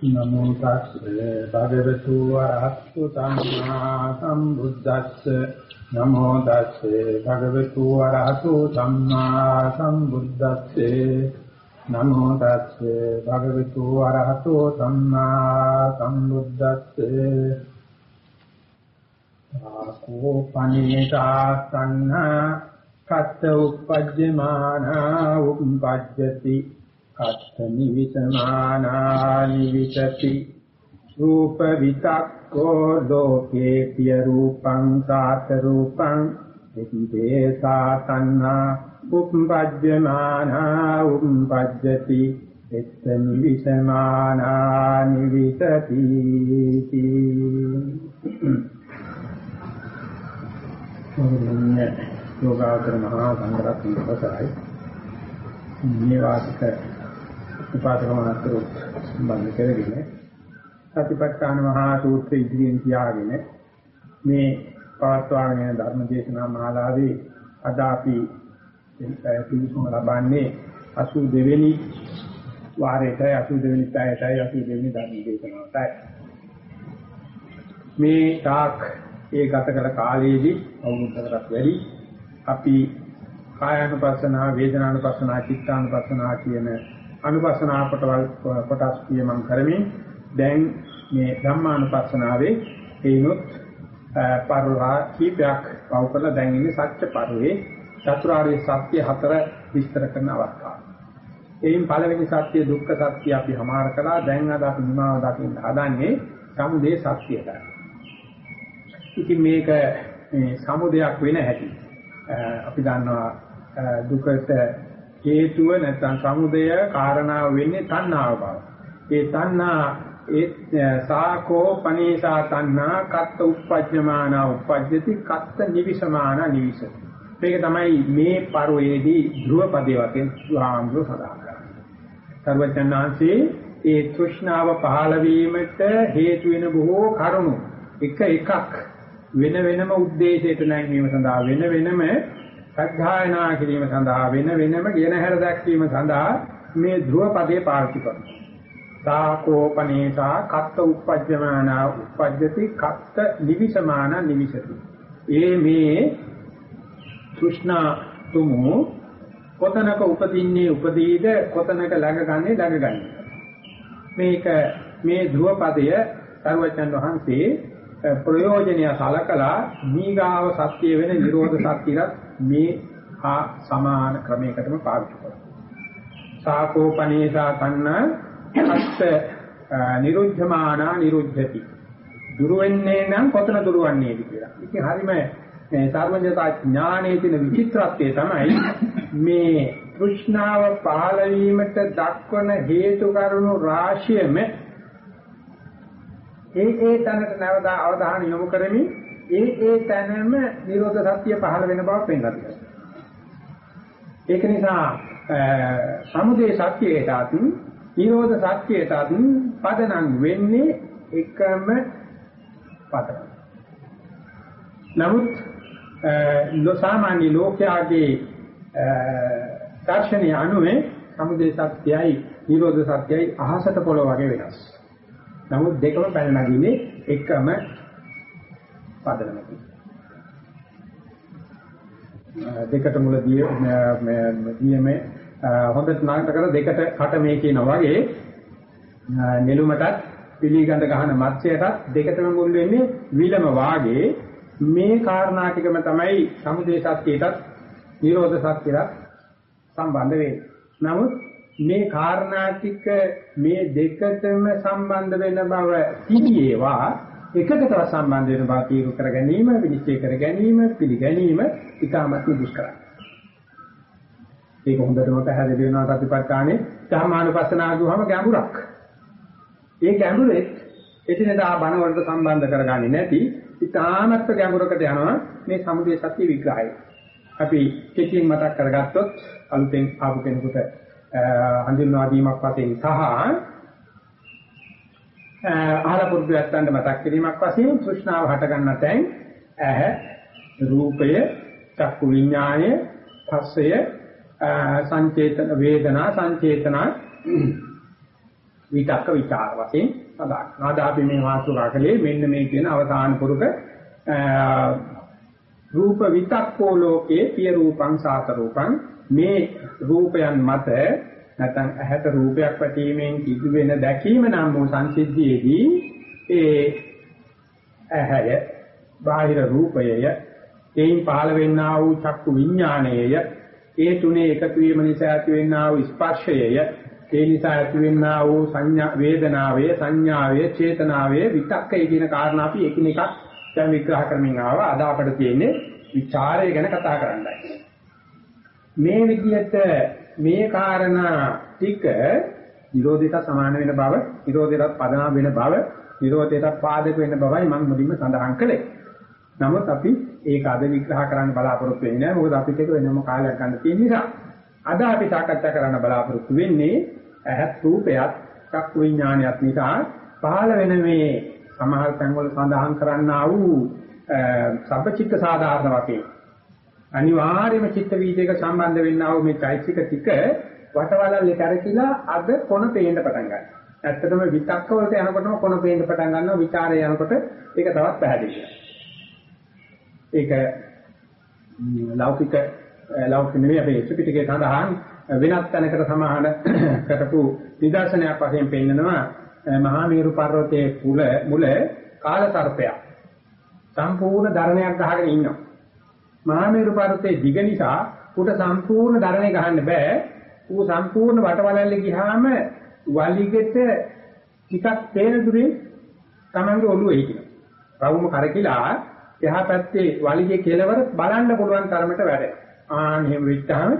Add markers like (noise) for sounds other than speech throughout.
නමෝ තස්සේ භගවතු වරහතු සම්මා සම්බුද්දස්ස නමෝ තස්සේ භගවතු වරහතු සම්මා සම්බුද්දස්සේ නමෝ තස්සේ භගවතු වරහතු සම්මා සම්බුද්දස්සේ ආකෝ පනිතා සන්නා කත්ත උපජ්ජමානා උපජ්ජති අත්ථ නිවිසමානා නිවිසති රූප විතක්කෝ ලෝකේ පිය රූපං සාත රූපං එතිදේ සාතන්නා. උප්පජ්ජමානා උප්පජ්ජති එත්ත නිවිසමානා නිවිසති යෝගාචර මහා සංඝරත්නය අවසරයි. මේ වාසික උපාසක මහතුරු සම්බන්ධ කරගෙන සතිපට්ඨාන මහා සූත්‍ර ඉදිරියෙන් තියාගෙන මේ පවත්වාගෙන යන ධර්ම දේශනා මාලාවේ අද අපි පිළිසුම ලබන්නේ 82 වෙනි වාරයට 82 වෙනි පැයටයි 82 වෙනි ධර්ම දේශනාවටයි. මේ තාක් ඒ ගත කළ කාලයේදී අවුරුද්දකට වැඩි අපි කායानुපස්සනා වේදනානුපස්සනා චිත්තානුපස්සනා කියන අනුපස්සනා කොටවල් කොටස් කියමන් කරමින් දැන් මේ ධම්මානුපස්සනාවේ ඒනොත් පරලා කීපයක් පව කරලා දැන් ඉන්නේ සත්‍ය පරිවේ චතුරාර්ය සත්‍ය හතර විස්තර කරන අවස්ථාව. එයින් පළවෙනි සත්‍ය දුක්ඛ සත්‍ය අපි හමාර කළා දැන් අද අපි නිමාව දකින්න හදන්නේ සමුදය සත්‍යයට. ඉතින් මේක මේ සමුදයක් වෙන හැටි අපි දන්නවා දුකට හේතුව නැත්නම් සමුදය කාරණාව වෙන්නේ තණ්හාව බව. ඒ තණ්හා ඒ සාකෝ පනේසා තණ්හා කත්ත උප්පජ්ජමාන උප්පජ්ජති කත්ත නිවිසමාන නිවිස. මේක තමයි මේ පරෝයේදී ධ්‍රුව පදේ වශයෙන් සාංගෝ සඳහන් කරන්නේ. සර්වඥාන්සේ ඒ තෘෂ්ණාව පහළ වීමට හේතු වෙන බොහෝ කරුණු එක එකක් වෙන වෙනම ಉದ್ದೇಶයට නැන්වීම සඳහා වෙන වෙනම සත්‍යයනා කිරීම සඳහා වෙන වෙනම ගෙන හැර දැක්වීම සඳහා මේ ධ්‍රුව පදේ පාවිච්චි කරනවා. සාකෝපනේසා කත්ත උපජ්ජමාන උපජ්ජති කත්ත නිවිසමාන නිවිසති. ඒ මේ තෘෂ්ණා තුමු කොතනක උපදින්නේ උපදීද කොතනක ළඟගන්නේ ළඟගන්නේ. මේක මේ ධ්‍රුව පදය සර්වචන් වහන්සේ ප්‍රයෝජනීය සලකලා දීගාව සත්‍ය වෙන නිරෝධ සත්‍යලත් මේ හා සමාන ක්‍රමයකටම පාවිච්චි කරනවා. සාකෝපනේසා කන්න අස්ස නිරුද්ධමානා නිරුද්ධති. දුරු වෙන්නේ නම් කොතන දුරු වන්නේද කියලා. ඉතින් හරිම මේ සර්වඥතා ඥානයේ තියෙන විචිත්‍රත්වය තමයි මේ තෘෂ්ණාව පහළ වීමට දක්වන හේතු කරුණු රාශියම ඒ ඒ තැනට නැවත අවධානය යොමු කරමින් ඒ ඒ තැනම නිරෝධ සත්‍ය පහළ වෙන බව පෙන්වලා තියෙනවා. ඒක නිසා සමුදේ සත්‍යයටත් නිරෝධ සත්‍යයටත් පදනම් වෙන්නේ එකම පදනම්. නමුත් ලෝසාමාන්‍ය ලෝකයාගේ දර්ශනීය අනුවේ සමුදේ සත්‍යයයි නිරෝධ සත්‍යයයි අහසට පොළොව වගේ වෙනස්. නමුත් දෙකම පැන නගින්නේ එකම පදනමකින්. දෙකට මුලදී මේ මේ හොඳට නාටක කර දෙකට කට මේ කියනවා වගේ නෙළුමටත් පිළිගඳ ගහන මත්ස්‍යයටත් දෙකටම මුල් වෙන්නේ විලම වාගේ මේ කාරණා ටිකම තමයි සමුදේ සත්‍යයටත් නිරෝධ සත්‍යයට සම්බන්ධ වෙන්නේ. නමුත් මේ කාරණා ටික මේ දෙකටම සම්බන්ධ වෙන බව තිබේවා එකකට සම්බන්ධ වෙන බව තීරු කර ගැනීම විනිශ්චය කර ගැනීම පිළිගැනීම ඉතාමත් දුෂ්කරයි. ඒක හොඳටම පැහැදිලි වෙනවා ප්‍රතිපත්තානේ ධර්මානුපස්සනා ගුවම ගැඹුරක්. ඒ ගැඹුරෙත් එදිනදා බණ වලට සම්බන්ධ කරගන්නේ නැති ඉතාමත් ගැඹුරකට යනවා මේ සමුදේ සත්‍ය විග්‍රහය. අපි කෙටියෙන් මතක් කරගත්තොත් අලුතෙන් ආපු කෙනෙකුට හඳුන්වා දීමක් වශයෙන් සහ අහල පුරුදු යත්තන්ට මතක් කිරීමක් වශයෙන් තෘෂ්ණාව හට ගන්න තැන් ඇහැ රූපය චක්කු විඥානය පස්සය සංචේතන වේදනා සංචේතනා විතක්ක ਵਿਚාර වශයෙන් සඳහන්. ආද අපි මේ මාතෘකා කලේ මෙන්න මේ කියන අවසාන පුරුක රූප විතක්කෝ ලෝකේ පිය රූපං සාත රූපං මේ රූපයන් මත නැත්නම් ඇහැට රූපයක් පැතීමෙන් කිදු වෙන දැකීම නම් වූ සංසිද්ධියේදී ඒ ඇහැය බාහිර රූපයය එයින් පහළ වෙන්නා වූ චක්කු විඥාණයය ඒ තුනේ එකතු වීම නිසා ඇති වෙන්නා වූ ස්පර්ශයය ඒ නිසා ඇති වෙන්නා වූ සංඥා වේදනාවේ සංඥාවේ චේතනාවේ විතක්කය කියන කාරණා අපි එකිනෙකක් දැන් විග්‍රහ කරමින් ආවා. අද අපිට තියෙන්නේ ਵਿਚාරය ගැන කතා කරන්නයි. මේ විදිහට මේ කාරණා ටික නිරෝධයට සමාන වෙන බව නිරෝධයට පදනම් වෙන බව නිරෝධයට පාදක වෙන බවයි මම මුලින්ම සඳහන් කළේ නමුත් අපි ඒක අද විග්‍රහ කරන්න බලාපොරොත්තු වෙන්නේ නැහැ. මොකද අපිට ඒක වෙනම කාලයක් ගන්න තියෙන නිසා. අද අපි සාකච්ඡා කරන්න බලාපොරොත්තු වෙන්නේ ඇහත් රූපයත් චක්කු විඥානයත් නිසා පහළ වෙන මේ සමහර තැන්වල සඳහන් කරන්නා වූ සබ්බචිත්ත සාධාරණ වශයෙන් අනිවාර්යම චිත්ත වීදයක සම්බන්ධ වෙන්නා වූ මේ චෛතසික ටික වටවලල්ලේ කරකිලා අද කොන පේන්න පටන් ගන්නවා. ඇත්තටම විතක්ක වලට යනකොටම කොන පේන්න පටන් ගන්නවා. ਵਿਚාරය යනකොට ඒක තවත් පැහැදිලි වෙනවා. ඒක ලෞකික ලෞකික නෙවෙයි අපේ ත්‍රිපිටකයේ සඳහන් වෙනත් තැනකට සමාන (coughs) කරපු නිදර්ශනයක් වශයෙන් පෙන්නනවා මහා මේරු පර්වතයේ මුල මුල කාල සර්පයක් සම්පූර්ණ ධර්ණයක් ගහගෙන ඉන්නවා මහා මේරු පර්වතයේ දිග නිසා උට සම්පූර්ණ ධර්ණේ ගහන්න බෑ ඌ සම්පූර්ණ වටවලල්ලේ ගියාම වලිගෙට ටිකක් තේන දුරින් Tamange ඔළුව හිටිනවා රවුම කරකිලා එහා පැත්තේ වලිගේ කෙලවර බලන්න පුළුවන් තරමට වැඩ. ආන් එහෙම වෙච්චාම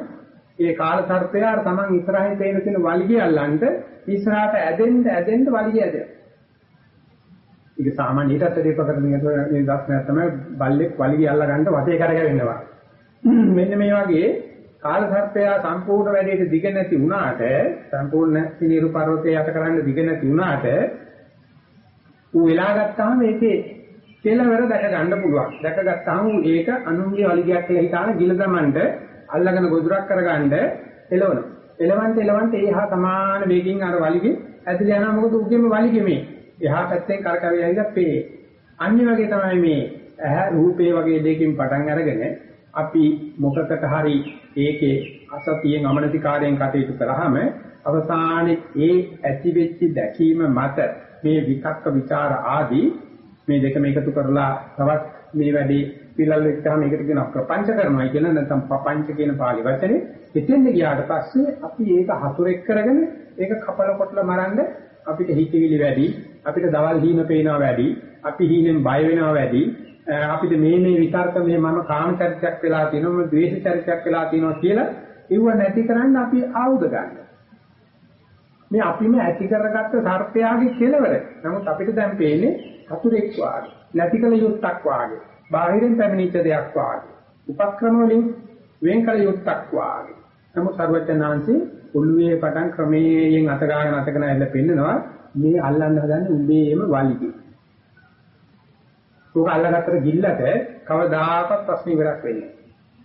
ඒ කාල සර්පයා තමන් ඉස්සරහින් තේන තියෙන වලිගේ අල්ලන්න ඉස්සරහට ඇදෙන්න ඇදෙන්න වලිගේ ඇදෙනවා. ඒක සාමාන්‍ය ඊටත් දෙපකට මේ දස්නයක් තමයි බල්ලෙක් වලිගේ අල්ල ගන්න වටේ කරගෙනවා. මෙන්න මේ වගේ කාල සර්පයා සම්පූර්ණ වැඩේට දිග නැති වුණාට සම්පූර්ණ සිනිරු පර්වතය යට කරන්න දිග නැති වුණාට ඌ වෙලා ගත්තාම ඒකේ කෙලවර දැක ගන්න පුළුවන්. දැකගත්තාම ඒක අනුන්ගේ වලිගයක් කියලා හිතාන ගිල දමන්න අල්ලගෙන ගොදුරක් කරගන්න එලවන. එලවන්ට එලවන්ට ඒහා සමාන වේගින් අර වලිගේ ඇදලා යනවා මොකද උගෙම වලිගේ මේ. එහා පැත්තෙන් කරකැවිලා ඇවිල්ලා පේ. අනිත් වගේ තමයි මේ ඇහැ රූපේ වගේ දෙකකින් පටන් අරගෙන අපි මොකකට හරි ඒකේ අසතියෙන් අමනතිකාරයෙන් කටයුතු කරාම අවසානයේ ඒ ඇති වෙච්ච දැකීම මත මේ විකක්ක ਵਿਚාර ආදී මේ දෙකම එකතු කරලා තවත් මේ වැඩේ පිළල් වෙච්චාම ඒකට කියනවා ප්‍රපංච කරනවා කියන නැත්නම් පපංච කියන පාලි වචනේ එතෙන්ද ගියාට පස්සේ අපි ඒක හතුරෙක් කරගෙන ඒක කපල කොටල මරන්න අපිට හිතවිලි වැඩි අපිට දවල් හීන පේනවා වැඩි අපි හීනෙන් බය වෙනවා වැඩි අපිට මේ මේ විතර්ක මේ මම කාම චරිතයක් වෙලා තියෙනවා මම ද්වේෂ චරිතයක් වෙලා තියෙනවා කියලා ඉව නැති කරන්න අපි ආයුධ ගන්න. මේ අපිම ඇති කරගත්ත සර්පයාගේ කෙලවර. නමුත් අපිට දැන් පේන්නේ හතුරෙක් වාගේ, නැතිකල යුක්තක් වාගේ, බාහිරින් පැමිණිච්ච දෙයක් වාගේ, උපක්‍රම වලින් වෙන්කල යුක්තක් වාගේ. නමුත් සර්වඥාන්සේ උළුවේ පටන් ක්‍රමයෙන් අත ගන්න අත ගන්න ඇල්ල පෙන්නනවා මේ අල්ලන්න හදන්නේ උඹේම වලිගේ. උක අල්ලගත්තට ගිල්ලට කවදාකවත් ප්‍රශ්න ඉවරක් වෙන්නේ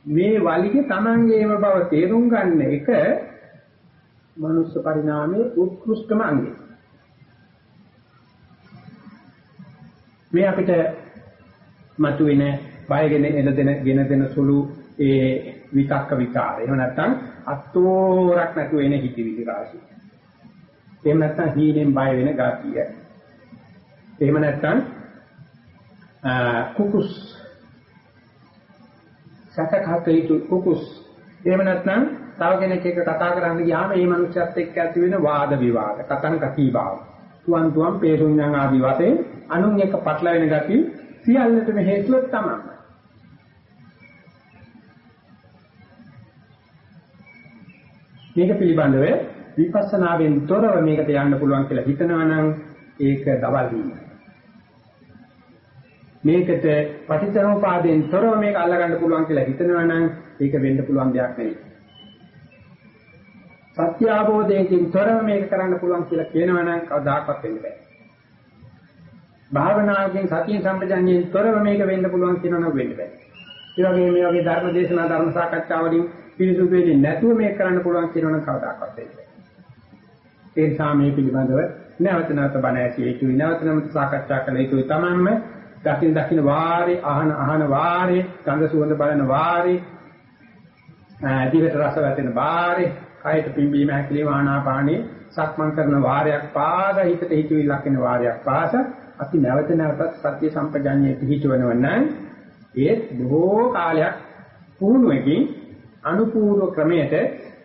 මේ වලිගේ Tamangeම බව තේරුම් ගන්න එක මනුස්ස පරිණාමයේ උත්කෘෂ්ඨම අංගය. මේ අපිට මතුවෙන බයගෙන එළදෙන ගෙන දෙන සුළු ඒ විතක්ක විකාර. එහෙම නැත්නම් අතෝරක් නැතුව එන හිතවිලි රාශිය. එහෙම නැත්නම් හීනෙන් බය වෙන ගතිය. එහෙම නැත්නම් කුකුස් සතකහතේතු කුකුස්. එහෙම නැත්නම් තව කෙනෙක් එක්ක කතා කරන්න ගියාම මේ මනුස්සයත් එක්ක ඇති වෙන වාද විවාද, කතං කතිභාව. තුන් තුන් පේරුණන් ආදි වශයෙන් අනුන් එක්ක පටලවෙන ගතිය සියල්ලටම හේතුව තමයි. මේක පිළිබඳව විපස්සනාවෙන් තොරව මේකට යන්න පුළුවන් කියලා හිතනවා නම් ඒක දවල් දීම. මේකට පටිච්චසමුපාදයෙන් තොරව මේක අල්ලගන්න පුළුවන් කියලා හිතනවා නම් ඒක වෙන්න පුළුවන් දෙයක් නෙවෙයි. සත්‍ය අවබෝධයෙන් තොරව මේක කරන්න පුළුවන් කියලා කියනවා නම් කවදාකවත් වෙන්න බෑ. භාවනාවකින් සතිය සම්පජන්යෙන් තොරව මේක වෙන්න පුළුවන් කියනවා නම් වෙන්න බෑ. ඒ වගේම මේ වගේ ධර්ම දේශනා ධර්ම සාකච්ඡා වලින් පිළිසුදු වෙන්නේ නැතුව මේක කරන්න පුළුවන් කියනවා නම් කවදාකවත් වෙන්න බෑ. ඒ නිසා මේ පිළිබඳව නැවත නැවත බණ ඇසිය යුතුයි. නැවත නැවත සාකච්ඡා කළ යුතුයි. Tamanම දකින් දකින් වාරේ අහන අහන වාරේ ගඳ සුවඳ බලන වාරේ දිවට රස වැටෙන වාරේ කයට පිම්බීම හැකිලි ආනාපානේ සක්මන් කරන වාරයක් පාද හිතට හිතවිල්ලක් එන වාරයක් පාස අපි නැවත නැවතත් සත්‍ය සම්පජාඤ්ඤයේ පිහිටවනව නම් ඒ බොහෝ කාලයක් පුහුණුවකින් අනුපූර්ව ක්‍රමයට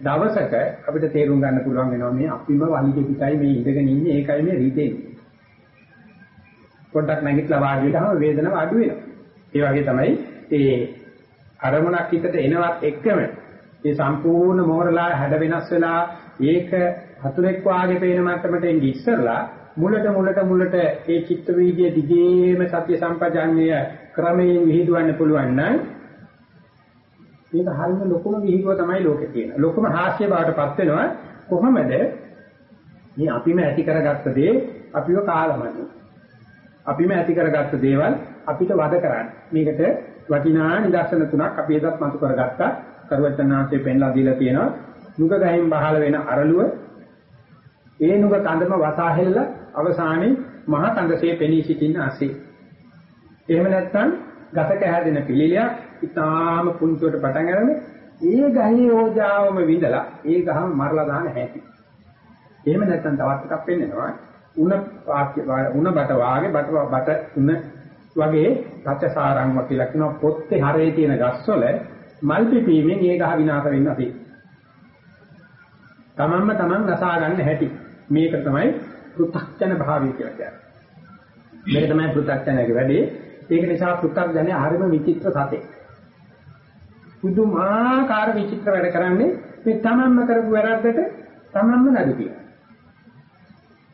දවසක අපිට තේරුම් ගන්න පුළුවන් වෙනවා මේ අපිම වලිගෙ පිටයි මේ ඉඳගෙන ඉන්නේ ඒකයි මේ රිදෙන්නේ. පොඩ්ඩක් නැගිටලා වාඩි වෙලාම වේදනාව අඩු වෙනවා. ඒ වගේ තමයි ඒ අරමුණක් හිතට එනවත් එක්කම ඒ සම්පූර්ණ මෝරලා හැඩ වෙනස් වෙලා ඒක හතුරෙක් වාගේ පේන මට්ටමට එන්නේ ඉස්සරලා මුලට මුලට මුලට ඒ චිත්ත වීදියේ දිගේම සත්‍ය සම්පජාඤ්ඤය ක්‍රමයෙන් විහිදුවන්න පුළුවන් නම් මේක හරියම ලොකුම විහිදුව තමයි ලෝකේ තියෙන. ලොකුම හාස්‍ය බවටපත් වෙනවා කොහොමද මේ අපිම ඇති කරගත්ත දේ අපිව කාලමයි. අපිම ඇති කරගත්ත දේවල් අපිට වද කරන්නේ. මේකට වටිනා නිදර්ශන තුනක් අපි එදත් මතු කරගත්තා. කරුවචනාංශයේ පෙන්ලා දීලා තියෙනවා. නුග ගහින් බහල වෙන අරළුව ඒ නුග කඳම වසාහෙල්ල අවසානයේ මහ කඳසේ පෙනී සිටින ASCII. එහෙම නැත්නම් ගතක හැදෙන පිළිලියක් ඉතාම පුංචිවට පටන් අරගෙන ඒ ගහේ ඕජාවම විඳලා ඒ ගහම මරලා දාන හැටි. එහෙම නැත්නම් තවත් එකක් පෙන්නනවා. උණ වාක්‍ය උණ බට වාගේ බට බට උණ වගේ රචසාරංව කියලා කියන පොත්තේ හරේ තියෙන ගස්වල මල් පිපීමෙන් ඒ ගහ විනාශ වෙන්න ඇති. තමන්ම තමන් නසා ගන්න හැටි. මේක තමයි පෘථග්ජන භාවය කියලා කියන්නේ. මේක තමයි පෘථග්ජනගේ වැඩේ. ඒක නිසා පෘථග්ජනය හරිම විචිත්‍ර සතෙක්. පුදුමාකාර විචිත්‍ර වැඩ කරන්නේ මේ තමන්ම කරපු වැරද්දට තමන්ම නඩු කියනවා.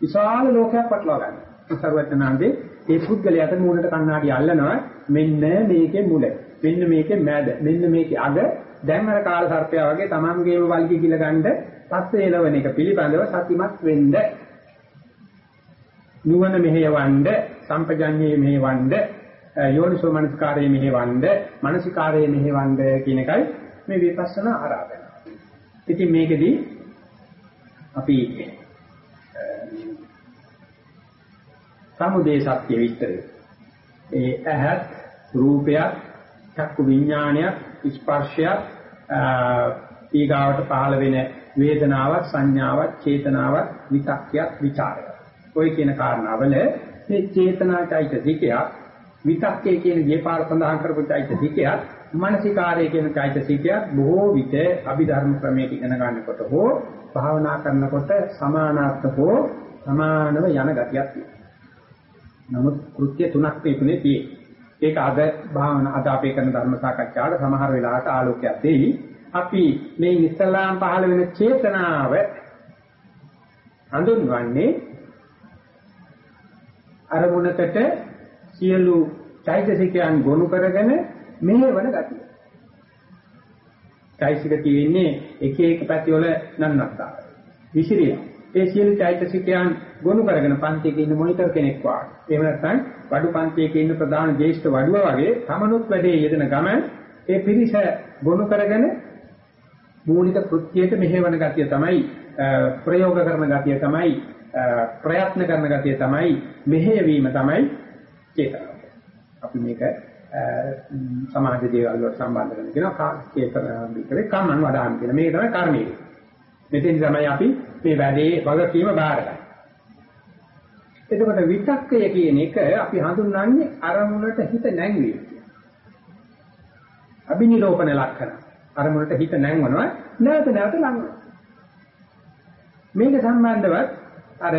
විශාල ලෝකයක් පටලවා ගන්න. සර්වඥාන්දේ ඒ පුද්ගලයාට මූණට කණ්ණාඩි අල්ලනවා මෙන්න මේකේ මුල. මෙන්න මේකේ මැද. මෙන්න මේකේ අග. දැන් අර කාල සර්පයා වගේ තමන්ගේම වල්කි කියලා ගන්න පස්සේ එළවෙන එක පිළිබඳව සතිමත් වෙන්න. නුවණ මෙහෙයවන්න, සම්පජඤ්ඤයේ මෙහෙවන්න, යෝනිසෝ මනස්කාරයේ මෙහෙවන්න, මානසිකාරයේ මෙහෙවන්න කියන එකයි මේ විපස්සනා ආරාධන. ඉතින් මේකෙදී අපි සමුදේ සත්‍ය විස්තරය. ඒ ඇහත් රූපයක් චක්කු විඥානයක් ස්පර්ශයක් ඊගාවට පහළ වෙන වේදනාවක් සංඥාවක් චේතනාවක් විතක්කයක් ਵਿਚාරයක්. ඔය කියන කාරණාවල මේ චේතනාචෛතසිකයක් විතක්කේ කියන දීපාර සඳහන් කරපු චෛතසිකයක් මානසිකාරය කියන චෛතසිකයක් බොහෝ විට අභිධර්ම ක්‍රමයක ඉගෙන ගන්නකොට හෝ භාවනා කරනකොට සමානාර්ථකෝ සමානව යන ගතියක් තියෙනවා. නමුත් කෘත්‍ය තුනක් මේ තුනේ තියෙන්නේ. ඒක අද භාවනා අද අපේ කරන ධර්ම සාකච්ඡාවට සමහර වෙලාවට ආලෝකයක් දෙයි. අපි මේ ඉස්ලාම් පහළ වෙන චේතනාව හඳුන්වන්නේ අරමුණකට සියලු චෛතසිකයන් ගොනු කරගෙන මෙහෙවන ගතිය. චෛතසික තියෙන්නේ එක එක පැතිවල නන්නත්තා. විසිරියා. ඒ සියලු චෛතසිකයන් ගොනු කරගෙන පන්තියක ඉන්න මොනිටර් කෙනෙක් වගේ. එහෙම නැත්නම් වඩු පන්තියක ඉන්න ප්‍රධාන ජේෂ්ඨ වඩුව වගේ තමනුත් වැඩේ යෙදෙන ගමන් ඒ පිරිස ගොනු කරගෙන මූලික කෘත්‍යයට මෙහෙවන ගතිය තමයි ප්‍රයෝග කරන ගතිය තමයි ප්‍රයත්න කරන ගතිය තමයි මෙහෙයවීම තමයි චේතනාව. අපි මේක සමාජ දේවල් වලට සම්බන්ධ කරගෙන කියනවා චේතනාව විතරේ කම්මන් වදාන් කියන මේක තමයි කර්මයේ. මෙතෙන් තමයි අපි මේ වැඩේ වගකීම බාරගන්නේ. එතකොට විතක්කය කියන එක අපි හඳුන්වන්නේ අරමුණට හිත නැංවීම. අබිනිරෝපණ ලක්ෂණ. අරමුණට හිත නැංවනවා නැවත නැවත ලඟනවා. මේක සම්බන්ධව අර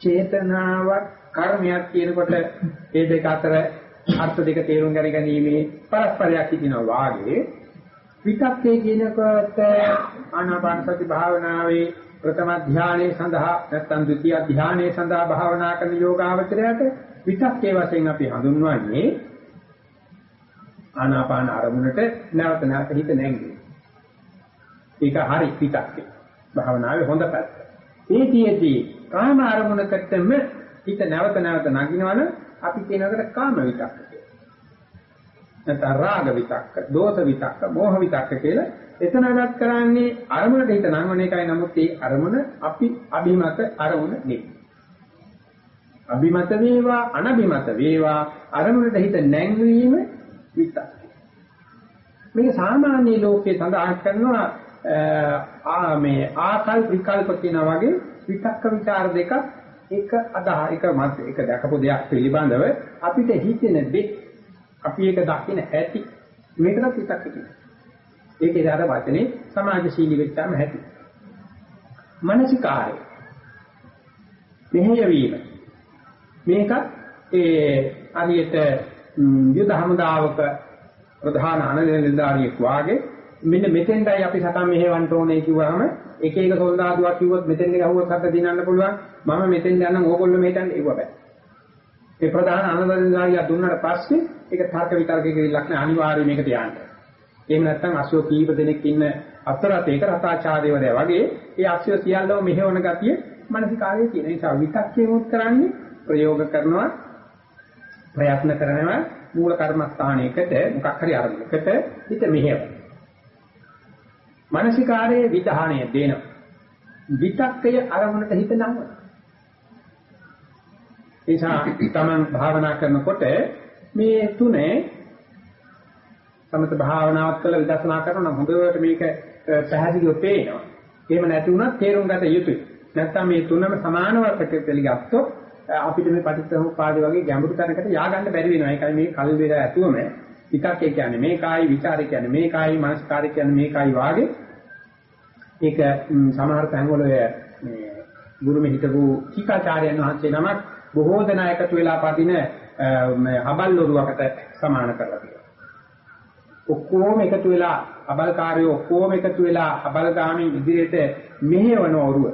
චේතනාවක් කර්මයක් කියනකොට මේ දෙක අතර අර්ථ දෙක තේරුම් ගන්න ගැනීමේ පරස්පරයක් තියනවා වාගේ විතක්කේ කියනකොට ආනාපාන සති භාවනාවේ ප්‍රථම ධානයේ සඳහා නැත්නම් ද්විතිය ධානයේ සඳහා භාවනා කරන යෝගාවචරයට විතක්කේ වශයෙන් අපි හඳුන්වන්නේ ආනාපාන අරමුණට නැවත නැවත හිත නැංගීම. ඒක හරි විතක්කේ. භාවනාවේ හොඳ පැත්ත. ඒකීදී කාම අරමුණකටම හිත නැවත නැවත නගිනවන අපි කියනකට කාම විතක්ක කියලා. නැත්නම් රාග විතක්ක, දෝෂ විතක්ක, මෝහ විතක්ක කියලා එතනකට කරන්නේ අරමුණට හිත නංවන එකයි නමුත් ඒ අරමුණ අපි අභිමත අරමුණ නෙවෙයි. අභිමත වේවා අනභිමත වේවා අරමුණට හිත නැංවීම විතක්. මේක සාමාන්‍ය ලෝකයේ සඳහන් කරනවා ආ මේ ආකල් විකල්ප කියනා වගේ විතක්ක ਵਿਚාර දෙක එක අදහ එක මත එක දැකපු දෙයක් පිළිබඳව අපිට හිතෙන දෙයක් අපි ඒක දකින්න ඇති මේකට විතක්ක කියනවා. ඒකේ දාර වචනේ සමාජශීලී වෙච්චාම ඇති. මානසිකාරය මෙහෙය වීම මේකත් ඒ හරියට යුද හමුදාවක ප්‍රධාන අනලෙන්දාරියෙක් වාගේ මෙන්න මෙතෙන්ටයි අපි සටන් මෙහෙවන්න ඕනේ කිව්වහම එක එක සොල්දාදුවක් කිව්වොත් මෙතෙන් ගහුවොත් හත දිනන්න පුළුවන්. මම මෙතෙන් යනනම් ඕගොල්ලෝ මෙතෙන් එව්ව බෑ. ඒ ප්‍රධාන අනලෙන්දාරිය දුන්නාට පස්සේ ඒක තර්ක විතර්කයක ඉලක්ක නෑ අනිවාර්යයෙන් මේකට යන්න. එහෙම නැත්නම් අශෝක කීප දෙනෙක් ඉන්න අතරතේක රතාචාර්යවරයා වගේ ඒ අක්ෂර සියල්ලම මෙහෙවන ගතිය මානසිකාරයේ තියෙන නිසා විතක්කේ මුත් කරන්නේ ප්‍රයෝග කරනවා ප්‍රයත්න කරනවා මූල කර්මස්ථානයකට මොකක් හරි අරමුණකට හිත මෙහෙව. මානසිකාරයේ විධානය දෙන විතක්කය අරමුණට හිත නංවන. එසා තමන් භාවනා කරනකොට මේ තුනේ සමත භාවනාවක් කළ විදර්ශනා කරනවා හොඳට මේක පැහැදිලිව පේනවා. එහෙම නැති වුණත් තේරුම් ගත යුතුයි. නැත්තම් මේ තුනම සමානව පිළිගත්තොත් අපිට මේ පටිච්චසමුප්පාද වගේ ගැඹුරු තැනකට ය아가න්න බැරි වෙනවා. ඒකයි මේ කල් වේල ඇතුවම විතක්කේ කියන්නේ මේකයි, විචාරය කියන්නේ මේකයි, මනස්කාරය කියන්නේ මේකයි වාගේ ඒක සමහර තැන්වල මේ ගුරුමෙ හිටපු ටීකාචාර්යයන් වහන්සේ නමක් බොහෝ දෙනා එකතු වෙලා පදින මේ හබල්ලොරුවකට සමාන කරලා තියෙනවා. ඔක්කොම එකතු වෙලා අබල්කාරයෝ ඔක්කොම එකතු වෙලා අබල්ගාමී ඉදිරියට මෙහෙවන ඔරුව.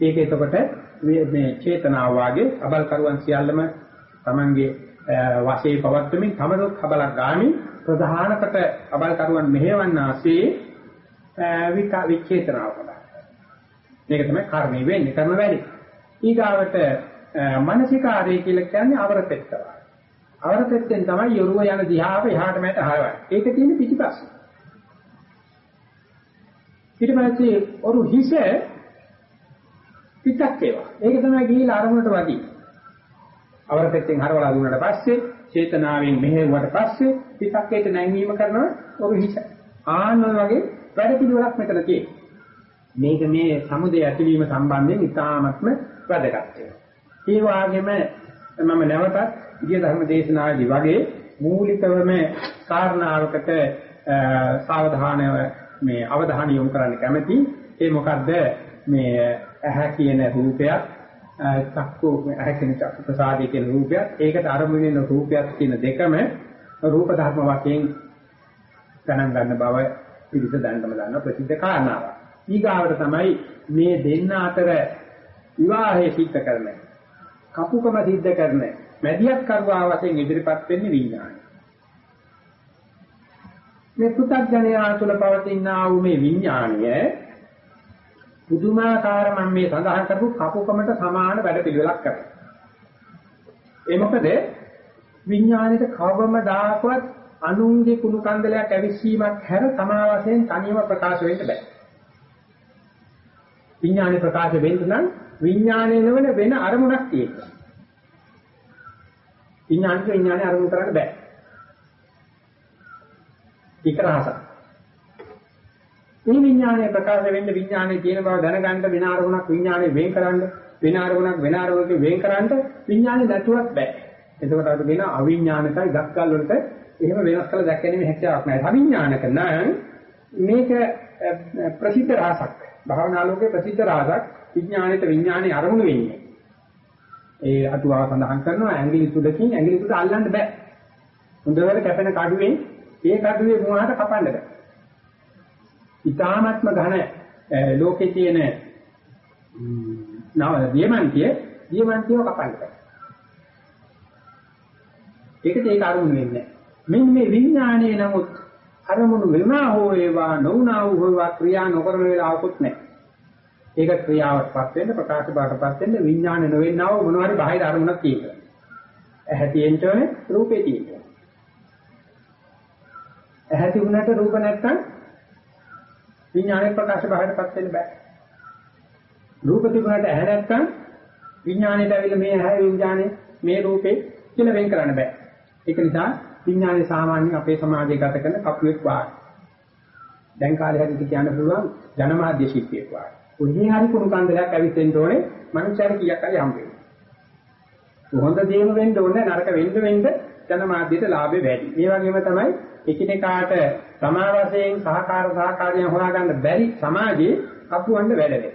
ඒක එතකොට මේ චේතනාව වාගේ අබල් කරුවන් සියල්ලම Tamange වාසේ පවත්වමින් තමනුත් හබලක් ගාමි ප්‍රධානකට අබල් කරුවන් මෙහෙවන්නාසේ වික විචේතනාව කරා. මේක තමයි කර්මය වෙන්නේ කරන වැඩි. ඊගාවට මානසිකාරය කියලා කියන්නේ අවරපෙත්තව. අවරපෙත්තෙන් තමයි යොරුව යන දිහාව එහාට මෙහාට හරවන්නේ. ඒක තියෙන පිටිපස්ස. ඊට පස්සේ ඔරු හිස පිටක් ඒවා. ඒක තමයි ගිහිලා අරමුණට වදී. අවර පැත්තෙන් හරවලා දුන්නාට පස්සේ චේතනාවෙන් මෙහෙවුවට පස්සේ පිටක්කේට නැංවීම කරනවා ඔරු හිස. ආන්න වගේ වැඩ පිළිවෙලක් මෙතන තියෙනවා. මේක මේ සමුදය ඇතිවීම සම්බන්ධයෙන් ඉතාමත්ම වැදගත් ඒ වගේම මම නැවතත් ඉදිය ධර්ම දේශනාවේදී වගේ මූලිකවම කාරණාවකට සාවධානව මේ අවධානය යොමු කරන්න කැමැති ඒ මොකද්ද මේ ඇහැ කියන රූපයක් චක්කු ඇහැ කියන චක්කු ප්‍රසාදේ කියන රූපයක් ඒකට අරමුණ වෙන රූපයක් කියන දෙකම රූප ධර්ම වශයෙන් ගණන් ගන්න බව පිළිස දැනගම ගන්න ප්‍රසිද්ධ කාරණාවක්. ඊගාවට තමයි මේ දෙන්න අතර විවාහය සිද්ධ කරන කපුකම සිද්ධ කරන මැදිහත් කරුවා වශයෙන් ඉදිරිපත් වෙන්නේ විඥානය. මේ පු탁ජනයා තුළ පවතිනා වූ මේ විඥානය පුදුමාකාර මම මේ සඳහන් කරපු කපුකමට සමාන වැඩ පිළිවෙලක් කරනවා. ඒ මොකද විඥාණයට කවම දායකවත් අනුන්ගේ කුණු කන්දලයක් ඇවිස්සීමක් හැර තමා වශයෙන් තනියම ප්‍රකාශ වෙන්න බෑ. විඥානේ ප්‍රකාශ වෙන්න නම් විඥානේ නෙවෙන වෙන අරමුණක් තියෙනවා. විඥානික විඥානේ අරමුණු කරන්න බෑ. ඒක රහසක්. මේ විඥානය ප්‍රකාශ වෙන්න විඥානයේ තියෙන බව දැනගන්න වෙන අරමුණක් විඥානයේ වෙන් කරන්න වෙන අරමුණක් වෙන අරමුණක වෙන් කරන්න විඥානේ නැතුවත් බෑ. එතකොට අපි කියන අවිඥානිකයි ගස්කල් වලට එහෙම වෙනස් කළ දැක්කෙන්නේ හැකියාවක් නැහැ. අවිඥානික නම් මේක ප්‍රසිද්ධ රහසක්. භාවනා ලෝකේ ප්‍රසිද්ධ රහසක් විඥානිත විඥානේ අරමුණු වෙන්නේ. ඒ අටුවාව සඳහන් කරනවා ඇඟිලි තුඩකින් ඇඟිලි තුඩ අල්ලන්න බෑ. හොඳට කැපෙන කඩුවෙන් ඒ කඩුවේ මුවාට කපන්න බෑ. ඊ타ත්ම ඝන ලෝකේ තියෙන නව දියමන්තිය දියමන්තියව කපන්න බෑ. ඒකද ඒක අරුණ වෙන්නේ. මෙන්න මේ විඥානයේ නමුත් අරමුණු වෙනා හෝ වේවා නොවුනා වූ වේවා ක්‍රියා නොකරන වෙලාවකුත් නැහැ. ඒක ක්‍රියාවටපත් වෙන්න ප්‍රකාශ බාටපත් වෙන්න විඥාන නොවෙන්නා වූ මොනවා හරි බාහිර අරමුණක් තියෙනවා. ඇහැ තියෙන්න ඕනේ රූපේ තියෙන්න. ඇහැ තිබුණාට රූප නැත්තම් විඥානයේ ප්‍රකාශ බාහිරපත් වෙන්න බෑ. රූප තිබුණාට ඇහැ නැත්තම් විඥාණයට ඇවිල්ලා මේ ඇහැ විඥානේ මේ රූපේ කියලා වෙන් කරන්න බෑ. ඒක නිසා විඥානේ සාමාන්‍යයෙන් අපේ සමාජයේ ගත කරන කපුවෙක් වාගේ. දැන් කාලේ හැදිට කියන්න පුළුවන් ජනමාධ්‍ය ශිල්පියෙක් වාගේ. උන්හි හරි කුණු කන්දලයක් ඇවිස්සෙන්න ඕනේ මනුස්සයර කීයක් හරි හම්බ වෙනවා. හොඳ දේම වෙන්න ඕනේ නරක වෙන්න වෙන්න ජනමාධ්‍යට ලාභේ වැඩි. මේ වගේම තමයි එකිනෙකාට සමා වශයෙන් සහකාර සහකාරයෙන් හොයාගන්න බැරි සමාජයේ කපුවන්න වැඩ වෙනවා.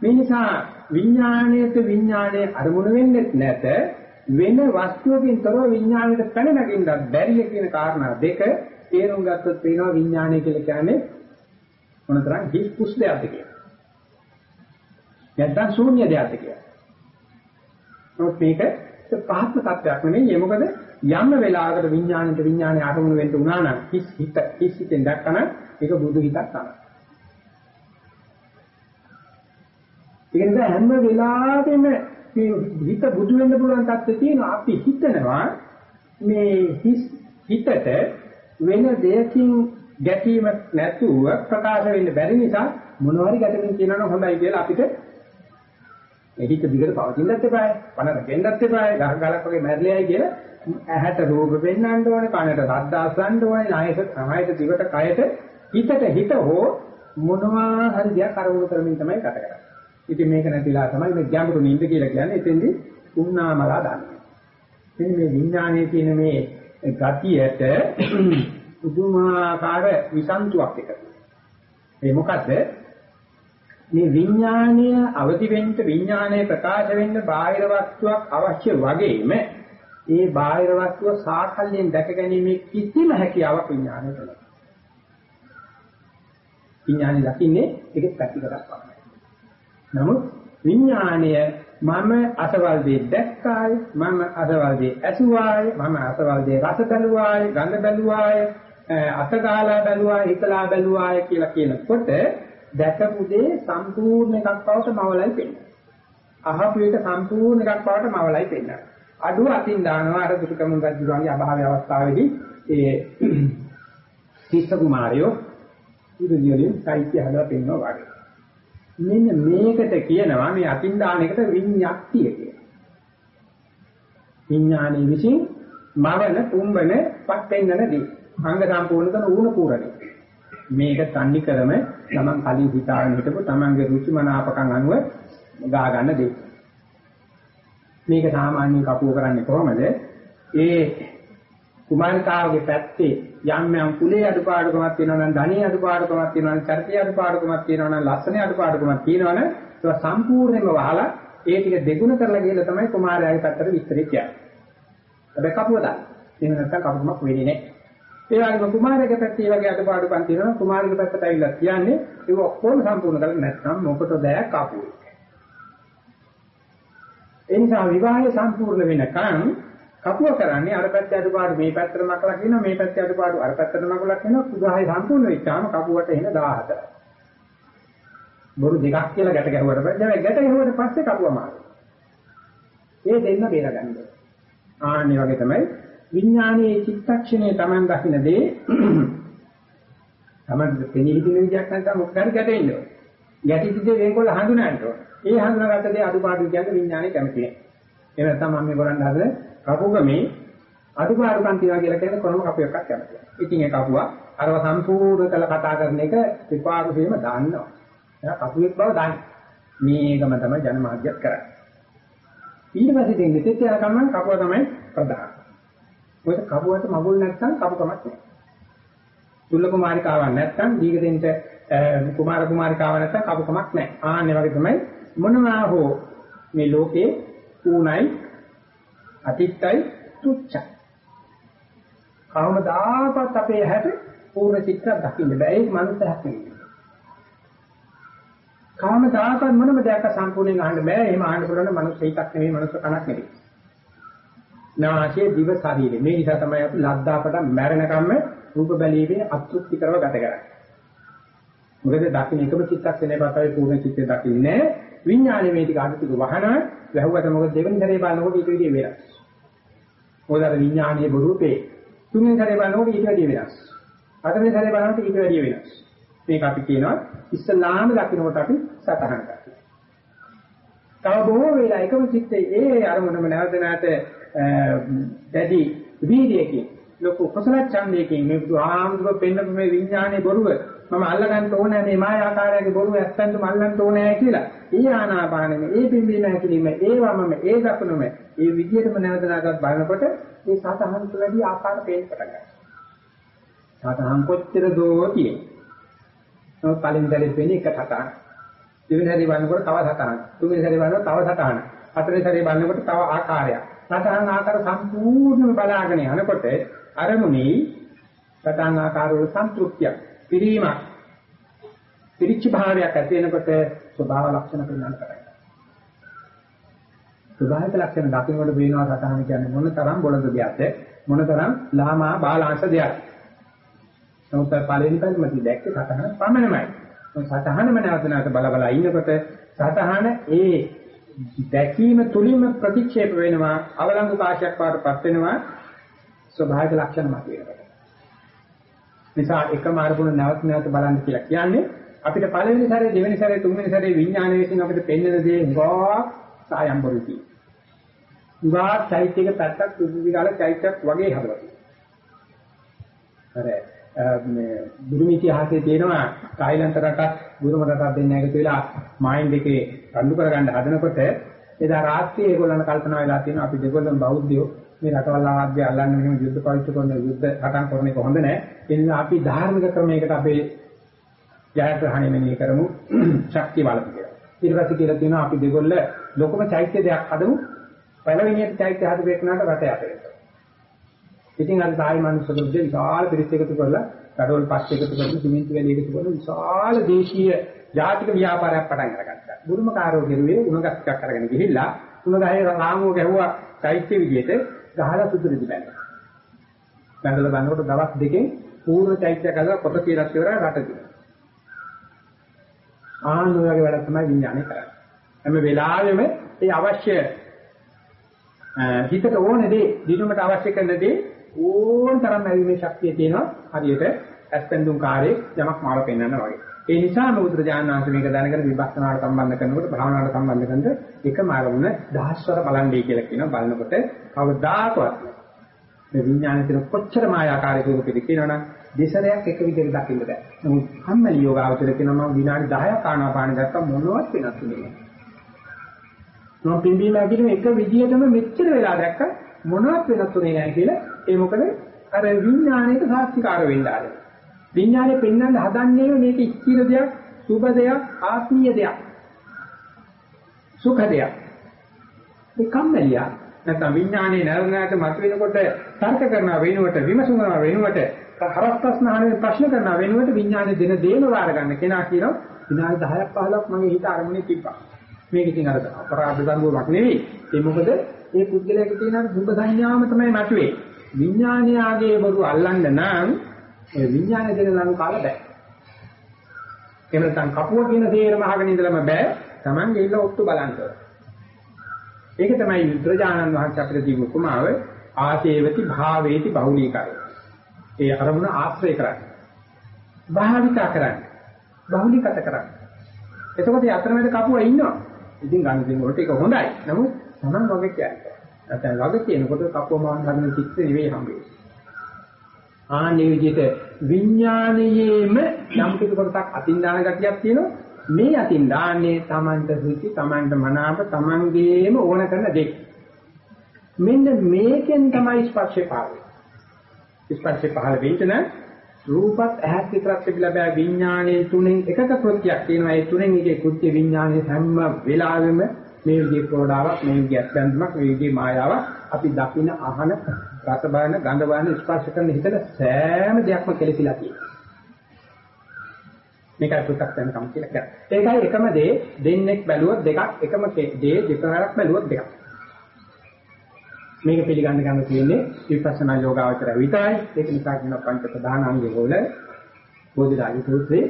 මේ නිසා විඥාණයට විඥාණය අරමුණු වෙන්නේ නැත වෙන වස්තුවකින් තොරව විඥාණයට පැන නැගින්නත් බැරිය කියන කාරණා දෙක තේරුම් ගත්තොත් පේනවා විඥාණය කියලා කියන්නේ මොනතරම් හිස් කුස්ලයක්ද කියලා. නැත්නම් ශූන්‍ය දෙයක්ද කියලා. නමුත් මේක පහත්ම තත්වයක් නෙමෙයි. ඒ මොකද යම් වෙලාවකට විඥාණයට විඥාණය ආරමුණු වෙන්න උනා නම් හිස් හිත හිස් හිතෙන් දැක්කම ඒක බුදු හිතක් තමයි. ඒ නිසා හැම වෙලාවෙම මේ හිත බුදු වෙන්න පුළුවන් තත්ත්වය තියෙනවා. අපි හිතනවා මේ හිස් හිතට වෙන දෙයකින් ගැටීම නැතුව ප්‍රකාශ වෙන්න බැරි නිසා මොනවාරි ගැටෙමින් කියනවනම් හොඳයි කියලා අපිට එහිට දිගට පවතින්නත් එපායි, පණ රැකෙන්නත් එපායි, ගහ ගලක් වගේ මැරිලයි කියලා ඇහැට රූප පෙන්වන්න ඕනේ, කනට ශබ්ද අසන්න ඕනේ, නායක සමායයට දිවට කයට හිතට හිත හෝ මොනවා හරි දෙයක් අරමුණු කරමින් තමයි ගත කරන්නේ. ඉතින් මේක නැතිලා තමයි මේ ගැඹුරු නිින්ද කියලා කියන්නේ. එතෙන්දී උන්නාමලා දාන්නේ. ඉතින් මේ විඥානයේ තියෙන මේ ගතියට (clears throat) පුදුමාකාර විසන්තුවක් එක. ඒ මොකද මේ විඥානය අවදි වෙන්න විඥානය ප්‍රකාශ වෙන්න බාහිර වස්තුවක් අවශ්‍ය වගේම ඒ බාහිර වස්තුව සාකල්යෙන් දැක ගැනීමේ කිසිම හැකියාවක් විඥානයට නැහැ. විඥානය දකින්නේ ඒක පැතිකඩක් පමණයි. නමුත් විඥානය මම අසවල් දේ දැක්කාය මම අසවල් දේ ඇසුවාය මම අසවල් දේ රස බැලුවාය ගඳ බැලුවාය අතගාලා බැලුවාය හිතලා බැලුවාය කියලා කියනකොට දැකපු දේ සම්පූර්ණ එකක් බවට මවලයි පෙන්නනවා. අහපු එක සම්පූර්ණ එකක් බවට මවලයි පෙන්නනවා. අඩුව අතින් දානවා අර දුකමුන් රජුගේ අභාවය අවස්ථාවේදී ඒ තිස්ස කුමාරයෝ ඉදිරියෙන් සාහිත්‍ය හදලා පෙන්නනවා වගේ. මෙන්න මේකට කියනවා මේ අතින් දාන එකට විඤ්ඤාක්තිය කියලා. විඥානයේ විසින් මවන පුම්බන පත් වෙන්නන දී. අංග සම්පූර්ණ කරන ඌණ පූරණය. මේක තන්නේ කරම තමන් කලින් හිතාගෙන හිටපු තමන්ගේ රුචි මනාපකම් අනුව ගා ගන්න දෙයක්. මේක සාමාන්‍යයෙන් කපුව කරන්නේ කොහොමද? ඒ කුමාරිකාවගේ පැත්තේ යම් යම් කුලේ අඩුපාඩුකමක් තියෙනවා නම් ධනිය අඩුපාඩුකමක් තියෙනවා නම් චර්ිතය අඩුපාඩුකමක් තියෙනවා නම් ලස්සනේ අඩුපාඩුකමක් තියෙනවා නම් ඒක සම්පූර්ණයෙන්ම වහලා ඒ ටික දෙගුණ කරලා ගිහලා තමයි කුමාරයාගේ පැත්තට විස්තරය කියන්නේ. හැබැයි කපුව දාන්න. එහෙම නැත්නම් කපුමක් වෙන්නේ නැහැ. ඒ වගේම කුමාරයාගේ පැත්තේ මේ වගේ අඩුපාඩුකම් තියෙනවා කුමාරිගේ පැත්තට ඇවිල්ලා කියන්නේ ඒක ඔක්කොම සම්පූර්ණ කරලා නැත්නම් මොකටද කපුවේ. ඒ නිසා විවාහය සම්පූර්ණ වෙනකන් කපුව කරන්නේ අර පැත්තේ අඩුපාඩු මේ පැත්තට නකලා කියනවා මේ පැත්තේ අඩුපාඩු අර පැත්තට නකලා කියනවා විවාහය සම්පූර්ණ වෙච්චාම කපුවට එන 14යි. බොරු දෙකක් කියලා ගැට ගැහුවට පස්සේ දැන් ගැට ගැහුවට පස්සේ කපුව මාරු. ඒ දෙන්න බේරගන්න. ආන්නේ වගේ තමයි විඥානයේ චිත්තක්ෂණයේ Taman දකින්න දේ Taman දෙන්නේ හිතන විදිහක් නැත්නම් මොකක් හරි ගැටෙන්න ඕන. ගැටිච්ච දේ වෙනකොට හඳුනන්න ඕන. ඒ හඳුනාගත්ත දේ අඩුපාඩු කියන්නේ විඥානයේ කැමති නැහැ. ඒ නැත්නම් මම මේ කරන්න හදන කපුගමේ අඩුපාඩුකම් තියනවා කියලා කියන්නේ කොනම කපුවක්වත් කැමති නැහැ. ඉතින් ඒ කපුවා අරව සම්පූර්ණ කළ කතා කරන එක විපාක වීම දාන්නවා. එයා කපුවෙක් බව දාන්නේ. මේකම තමයි ජනමාධ්‍යත් කරන්නේ. ඊට පස්සේ දෙන්නේ තෙත් යනකම් කපුව තමයි ප්‍රධාන. මොකද කපුවට මගුල් නැත්නම් කපුකමක් නැහැ. තුල්ල කුමාරිකාවක් නැත්නම් දීගදෙන්ට කුමාර කුමාරිකාවක් නැත්නම් කපුකමක් නැහැ. ආන්නේ වගේ තමයි මොනවා හෝ මේ ලෝකේ ඌණයි අතිත්තයි තුච්චයි. කවමදාකවත් අපේ හැට පූර්ණ චිත්‍ර දකින්න බෑ. ඒක මනුස්සයෙක් නෙවෙයි. කවමදාකවත් මොනම දෙයක් සම්පූර්ණයෙන් අහන්න බෑ. එහෙම අහන්න පුළුවන් මනුස්ස හිතක් නෙවෙයි මනුස්ස කනක් නෙවෙයි. නාසය දිව ශරීරය. මේ නිසා තමයි අපි ලද්දාකට මැරෙනකම්ම රූප බැලීමේ අතෘප්ති කරව ගත කරන්නේ. මොකද දකින්න එකම චිත්තක්ෂණේ පතයි පූර්ණ චිත්තේ දකින්නේ විඥානේ මේ ටික අඩු ටික වහනවා වැහුවට මොකද දෙවෙනි සැරේ බලනකොට ඊට විදිය වෙනස්. මොකද අර විඥානීය රූපේ තුන්වෙනි සැරේ බලනකොට ඊට වැඩිය වෙනස්. හතරවෙනි සැරේ බලනකොට ඊට වැඩිය වෙනස්. මේක අපි කියනවා ඉස්සලාම දකින්නකොට අපි සතහන් කරනවා. තව බොහෝ වෙලා එකම චිත්තේ ඒ අරමුණම නැවත නැවත දැඩි වීර්යයෙන් ලොකු කුසල ඡන්දයකින් මේ බුදුහාමුදුරුව පෙන්නපු මේ විඥානයේ බොරුව මම අල්ලගන්න ඕනේ මේ මායාකාරයේ බොරුව ඇත්තන්ට මල්ලන්න ඕනේ කියලා. ඊ ආනාපානෙම ඒ පිම්බීම හැකිලිම ඒ වමම ඒ දකුණම ඒ විදිහටම නැවත නැවතත් බලනකොට මේ සතහන්ත වැඩි ආකාර පේන්න පටන් ගන්නවා. සතහන් කොච්චර දෝ තියෙන්නේ. නමුත් පළවෙනි සැරේ වෙන්නේ එක සතහන්. දෙවෙනි සැරේ බලනකොට තව සතහන්. තුන්වෙනි සැරේ බලනකොට තව සතහන්. හතරවෙනි සැරේ බලනකොට තව ආකාරයක්. සතහන් ආකාර සම්පූර්ණව බලාගෙන යනකොට අරමුණේ සතහන් ආකාර වල සන්තුෂ්තියක්, පිරීමක්, පිරිච්ච භාවයක් ඇති වෙනකොට ස්වභාව ලක්ෂණ පෙන්වන්න පටන් ගන්නවා. ස්වභාවික ලක්ෂණ දකින්නකොට පේනවා සතහන කියන්නේ මොන තරම් බොළඳ දෙයක්ද මොන තරම් ලාමා බාලාංශ දෙයක්ද. නමුත් පළවෙනි පැත්තම දැක්කේ සතහන පමණමයි. සතහනම නැවත නැවත බල බල ඉන්නකොට සතහන ඒ දැකීම තුලින්ම ප්‍රතික්ෂේප වෙනවා අවලංගු කාශයක් වඩපත් වෙනවා ස්වභාවික ලක්ෂණ මත වෙනවා. නිසා එකම අරමුණ නැවත නැවත බලන්න කියලා කියන්නේ අපිට පළවෙනි සැරේ දෙවෙනි සැරේ තුන්වෙනි සැරේ විඥානය විසින් අපිට පෙන්වන දේ ගා සායම්බරුති. ගා චෛත්‍යක පැත්තක් සුදුවිකාල චෛත්‍යයක් වගේ හදලා තියෙනවා. මේ බුරුම ඉතිහාසයේ තියෙනවා තායිලන්ත රටක් බුරුම රටක් දෙන්න එකතු වෙලා මයින්ඩ් එකේ රණ්ඩු කරගන්න හදනකොට එදා රාත්‍රියේ ඒගොල්ලන් කල්පනා වෙලා තියෙනවා අපි දෙගොල්ලන් බෞද්ධයෝ මේ රටවල් ආද්‍ය අල්ලන්න මෙහෙම යුද්ධ පාවිච්චි කරන යුද්ධ රටන් කරන එක හොඳ නෑ. ඒ නිසා අපි ධාර්මික ක්‍රමයකට අපේ ජයග්‍රහණය මෙනෙහි කරමු. (clears throat) ශක්තිය බලපු කියලා. ඊට පස්සේ කියලා තියෙනවා අපි දෙගොල්ල ලොකම චෛත්‍ය දෙයක් හදමු. පළවෙනියට චෛත්‍ය හදපු එකනට රට යටේ ඉතින් අර සායි මනුස්සකෙක් විශාල පිරිස් එකතු කරලා කඩවල් පස් එකතු කරලා සිමෙන්ති වැලි එකතු කරලා විශාල දේශීය ජාතික ව්‍යාපාරයක් පටන් අරගත්තා. බුරුමකාරෝ ගෙරුවේ උණගස් ටිකක් අරගෙන ගිහිල්ලා උණගහේ රාමුව ගැහුවා චෛත්‍ය විදියට ගහලා සුදුරිදි බැලුවා. බැලලා බලනකොට දවස් දෙකෙන් පූර්ව චෛත්‍ය කළා කොට කියලා ඉවරයි රට දින. ආන් ඔය වගේ වැඩක් තමයි විඥානය කරන්නේ. හැම වෙලාවෙම ඒ අවශ්‍ය හිතට ඕනේ දේ දිනුමට අවශ්‍ය කරන දේ ඕන තරම් ලැබීමේ ශක්තිය තියෙනවා හරියට ඇස්පෙන්දුම් කාර්යයක් යමක් මාළ පෙන්වන්න වගේ. ඒ නිසා මුද්‍ර ඥානාංශ මේක දැනගෙන විපස්සනාට සම්බන්ධ කරනකොට භාවනාවට සම්බන්ධ කරනකොට එකම අරමුණ දහස්වර බලන්නේ කියලා කියනවා බලනකොට කවදාකවත් මේ විඥානයේ තියෙන කොච්චර මායාකාරී ස්වරූපෙද කියනවනම් දෙසරයක් එක විදිහට දකින්න බෑ. නමුත් කම්මැලි යෝගාවචර කියනවා මම විනාඩි 10ක් ආනාපාන ගත්තා මොනවත් වෙනස් වෙන්නේ නෑ. මම පිම්බීම ඇකිලිම එක විදිහටම මෙච්චර වෙලා දැක්ක මොනවත් වෙනස් වෙන්නේ නැහැ කියලා ඒ මොකද අර විඥාණයට සාක්ෂිකාර වෙන්න ආරයි. විඥානේ පෙන්වන්න හදන්නේ මේක ස්ථිර දෙයක්, සුබ දෙයක්, ආත්මීය දෙයක්. සුඛ දෙයක්. ඒ කම්මැලියා නැත්නම් විඥානේ නැරණාට මත වෙනකොට තර්ක කරනවා වෙනුවට විමසනවා වෙනුවට හරස් ප්‍රශ්න අහන ප්‍රශ්න කරනවා වෙනුවට විඥානේ දෙන දේම වාර ගන්න කෙනා කියනවා විනාඩි 10ක් 15ක් මගේ හිත අරමුණේ තිබ්බා. මේක ඉතින් අර අපරාධ දඬුවමක් නෙවෙයි. ඒ මොකද මේ පුද්ගලයාට තියෙන අර සුභ සංඥාවම තමයි මතුවේ. විඥානයාගේ බරු අල්ලන්න නම් ඒ විඥානය දෙන ලනු කාලා බෑ. එහෙම නැත්නම් කපුව කියන තේරම අහගෙන ඉඳලම බෑ. Taman ගෙල්ල ඔත්තු බලන්න ඒක තමයි විද්‍රජානන් වහන්සේ අපිට දීපු උපමාව ආසේවති භාවේති බහුලීකරය. ඒ අරමුණ ආශ්‍රය කරන්නේ. භාවිතා කරන්නේ. බහුලීකත කරන්නේ. එතකොට යතරමැද කපුවා ඉන්නවා. ඉතින් ගන්න දෙන වලට ඒක හොඳයි. නමුත් Taman වගේ කියන්නේ. නැත්නම් වගේ කියනකොට කපුව මාන ගන්න චිත්ත නෙවෙයි හම්බෙන්නේ. ආන්නේ විදිහට විඥානයේම යම් කිසි කොටසක් අතින් දාන ගතියක් තියෙනවා. මේ අතින් දාන්නේ Tamanට සුචි, Tamanට මනාප, Tamanගේම ඕන කරන දෙයක්. මෙන්න මේකෙන් තමයි ස්පර්ශය පහළ වෙන්නේ. ස්පර්ශය පහළ වෙන්න රූපත් ඇහත් විතරක් තිබිලා බෑ විඥානයේ තුනෙන් එකක කෘත්‍යයක් තියෙනවා ඒ තුනෙන් එකේ කෘත්‍ය විඥානයේ හැම වෙලාවෙම මේ විදිහේ ප්‍රෝඩාවක් මේ විදිහේ අත්දැකීමක් මේ විදිහේ මායාවක් අපි දකින අහන රස බලන ගඳ බලන ස්පර්ශ කරන හිතට සෑම දෙයක්ම කෙලසිලා තියෙනවා. මේකයි පු탁 දැන කම කියලා කියන්නේ. ඒකයි එකම දේ දෙන්නෙක් බැලුවොත් දෙකක් එකම දේ දෙකක් බැලුවොත් දෙකක්. මේක පිළිගන්න ගන්න තියෙන්නේ විපස්සනා යෝගාවචර විතරයි. ඒක නිසා කියන පංච ප්‍රධාන අංගය වල බෝධිරාජ සූත්‍රයේ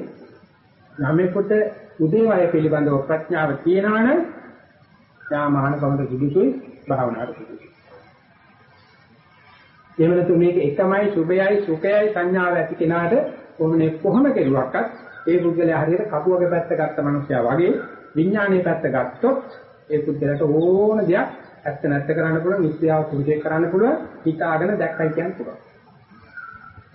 යමෙකුට උදේවය පිළිබඳව ප්‍රඥාව තියෙනවනම් යා මහානකමට සුදුසුයි භාවනාවට සුදුසුයි. එහෙම නැතු මේක එකමයි සුභයයි සුඛයයි සංඥාව ඇති කෙනාට කොහොමනේ කොහොම කෙරුවක්වත් ඒ පුද්ගලයා හරියට කපුවගේ පැත්ත ගත්ත මිනිසයා වගේ විඥානයේ පැත්ත ගත්තොත් ඒ පුද්ගලට ඕන දෙයක් ඇත්ත නැත්ත කරන්න පුළුවන්, මිත්‍යාව පුරුෂයෙක් කරන්න පුළුවන්, හිතාගෙන දැක්කයි කියන්න පුළුවන්.